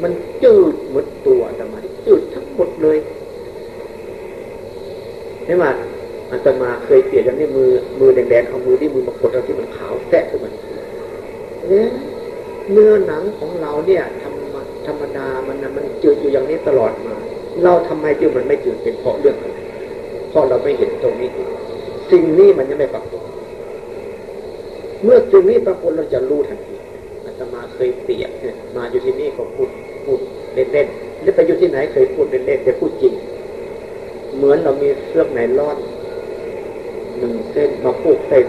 มันจืดหมดตัวธรรมาจืดทั้งหมดเลยใช่ไหมอันตมาเคยเปลี่ยนอย่างนี้มือมือแดงๆเอามือที่มือมากดเอาที่มันขาวแตะขึ้นมาเนี่ย เนื้อหนังของเราเนี่ยธรรมธรรมดามันนะมันจืดอยู่อย่างนี้ตลอดมา เราทำไมจึงมันไม่จืดเป็นเพราะเรื่องอะไรเพราะเราไม่เห็นตรงนี้ สิ่งนี้มันยังไม่ปรากฏเมื่อสิ่งนี้ปรากฏเราจะรู้ทันทีอาตมาเคยเปรียบเนี่ยมาอยู่ที่นี่ก็พูดพูดเล่นๆหรือไปอยู่ที่ไหนเคยพูดเล่นๆแต่พูดจริง เหมือนเรามีเสื้อไหนรอดหนึ่งเส้นมาผูกเส้น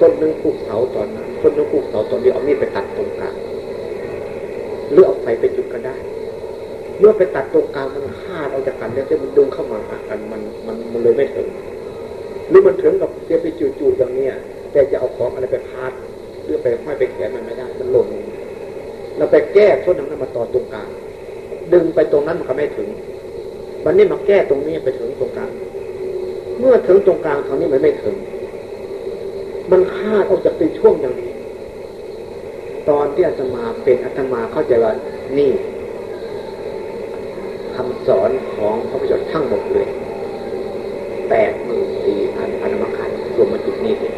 ต้นหนึ่งผูกเสาตอนนั้น ต้นหนึ่งผูกเสาตอนนี้เอามีดไปตัดตรงกลางหรือเอาไฟไปจุดก็ได้ เมื่อไปตัดตรงกลางมันฆ่าเราจากกันแล้วจะมันดึงเข้ามาหากันมันมันมันเลยไม่ถึง หรือมันถึงกับเสียไปจู่ๆอย่างเนี้ยแต่จะเอาของอะไรไปพาดหรือไปห้อยไปแขนมันไม่ได้ มันหล่นเราไปแก้ต้นนั้นมาต่อตรงกลาง ดึงไปตรงนั้นมันก็ไม่ถึง วันนี้มาแก้ตรงนี้ไปถึงตรงกลาง เมื่อถึงตรงกลางคราวนี้มันไม่ถึง มันคาดออกจากเป็นช่วงอย่างนี้ ที่อาตมาเป็นอาตมาเข้าใจว่านี่คำสอนของพระพุทธเจ้าทั้งหมดเลยแปดหมื่นสี่พันพันมขันรวมมาจุดนี้เอง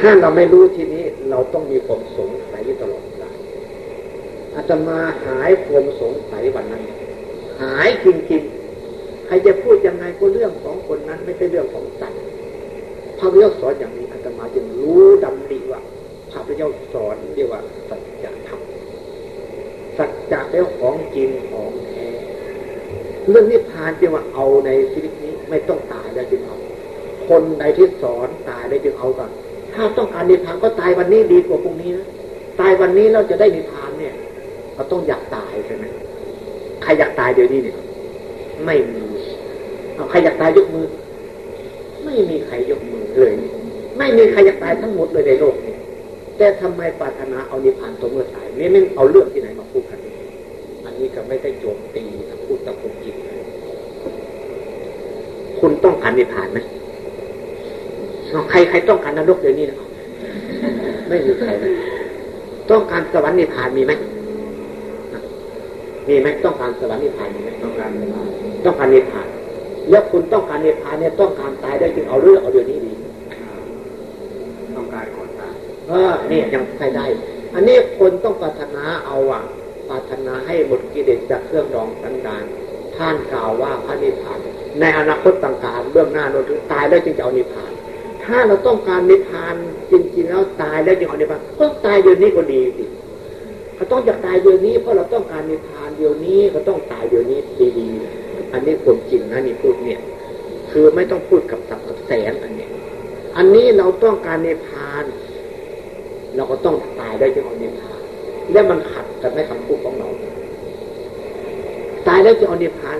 ถ้าเราไม่รู้ทีนี้ เราต้องมีความสงสัยตลอดเวลาอาตมาหายความสงสัยวันนั้น หายจริงๆใครจะพูดยังไงก็เรื่องของคนนั้น ไม่ใช่เรื่องของสัตว์พระพุทธสอนอย่างนี้อาตมาจึงรู้ดำริว่า ธเจ้าสอนเรียกว่าสัจธรรมสัจจะแล้วของจริงของแท้เรื่องนิพพานเรียกว่าเอาในชีวิตนี้ไม่ต้องตายแล้วจึงเอา คนใดที่สอนตายได้จึงเอาก่อนถ้าต้องการนิพพานก็ตายวันนี้ดีกว่าพรุ่งนี้นะตายวันนี้เราจะได้นิพพานเนี่ยเราต้องอยากตายใช่ไหมใครอยากตายเดี๋ยวนี้เนี่ยไม่มีเอาใครอยากตายยกมือ ไม่มีใครยกมือเลย ไม่มีใครอยากตายทั้งหมดเลยในโลก แต่ทำไมปรารถนาเอานิพพานตัวเมื่อตายนี่ไม่เอาเรื่องที่ไหนมาพูดกันอันนี้ก็ไม่ได้โจมตีนะพูดตะกุกจิตคุณต้องการนิพพานไหมใครใครต้องการนรกเดี๋ยวนี้นะไม่มีใครนะต้องการสวรรค์นิพพานมีไหมมีไหมต้องการสวรรค์นิพพานมีไหมต้องการนิพพานต้องการนิพพานแล้วคุณต้องการนิพพานเนี่ยต้องการตายได้จึงเอาเรื่องเอาเดี๋ยวนี้ดี ต้องการก่อนตาย เออเนี่ยยังใช้ได้ อันนี้คนต้องปรารถนาเอาอะปรารถนาให้หมดกิเลสจากเครื่องรองสันดานท่านกล่าวว่าพระนิพพาน ในอนาคตต่างๆเบื้องหน้าโน้นตายแล้วจึงจะเอานิพพาน ถ้าเราต้องการนิพพานจริงๆแล้วตายแล้วจึงเอานิพพานก็ตายเดี๋ยวนี้ก็ดีสิเขาต้องอยากตายเดี๋ยวนี้เพราะเราต้องการนิพพานเดี๋ยวนี้เขาต้องตายเดี๋ยวนี้ดีๆอันนี้ความจริงนะนี่พูดเนี่ยคือไม่ต้องพูดกับสับกับแสงอันเนี้ยอันนี้เราต้องการนิพพาน เราก็ต้องตายได้จึงเอานิพพาน และมันขัดกับไม่คำพูดของเรา ตายแล้วจะเอานิพพาน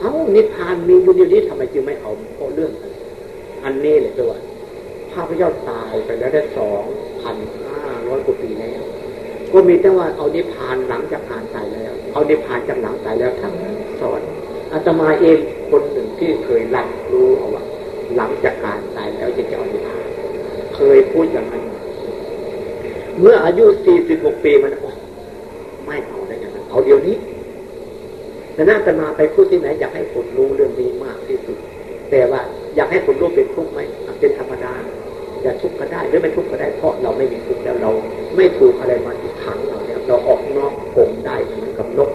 เอานิพพานมีอยู่เดียวนี้ทำไมจึงไม่เอาเพราะเรื่องอะไรอันนี้เลยตัวพระพุทธเจ้าตายไปแล้วได้สองพันห้าร้อยกว่าปีแล้ว ก็มีแต่ว่าเอานิพพานหลังจากอ่านตายแล้ว เอานิพพานจากหลังตายแล้วทั้งสอนอาตมาเองคนหนึ่งที่เคยรับรู้เอาว่าหลังจากการตายแล้วจะจะเอานิพพาน เคยพูดอย่างนั้น เมื่ออายุสี่สิบหกปีมันไม่เอาได้ยังไงเอาเดี๋ยวนี้แต่น่าจะมาไปพูดที่ไหนอยากให้คนรู้เรื่องนี้มากที่สุด แต่ว่าอยากให้คนรู้เป็นทุกข์ไหมเป็นธรรมดาอย่าทุกข์ก็ได้หรือไม่ทุกข์ก็ได้เพราะเราไม่มีทุกข์แล้วเรา ไม่ถูกอะไรมาขังเราเนี่ยเราออกนอกผมได้เหมือนกับนก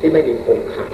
ที่ไม่มีผมขัง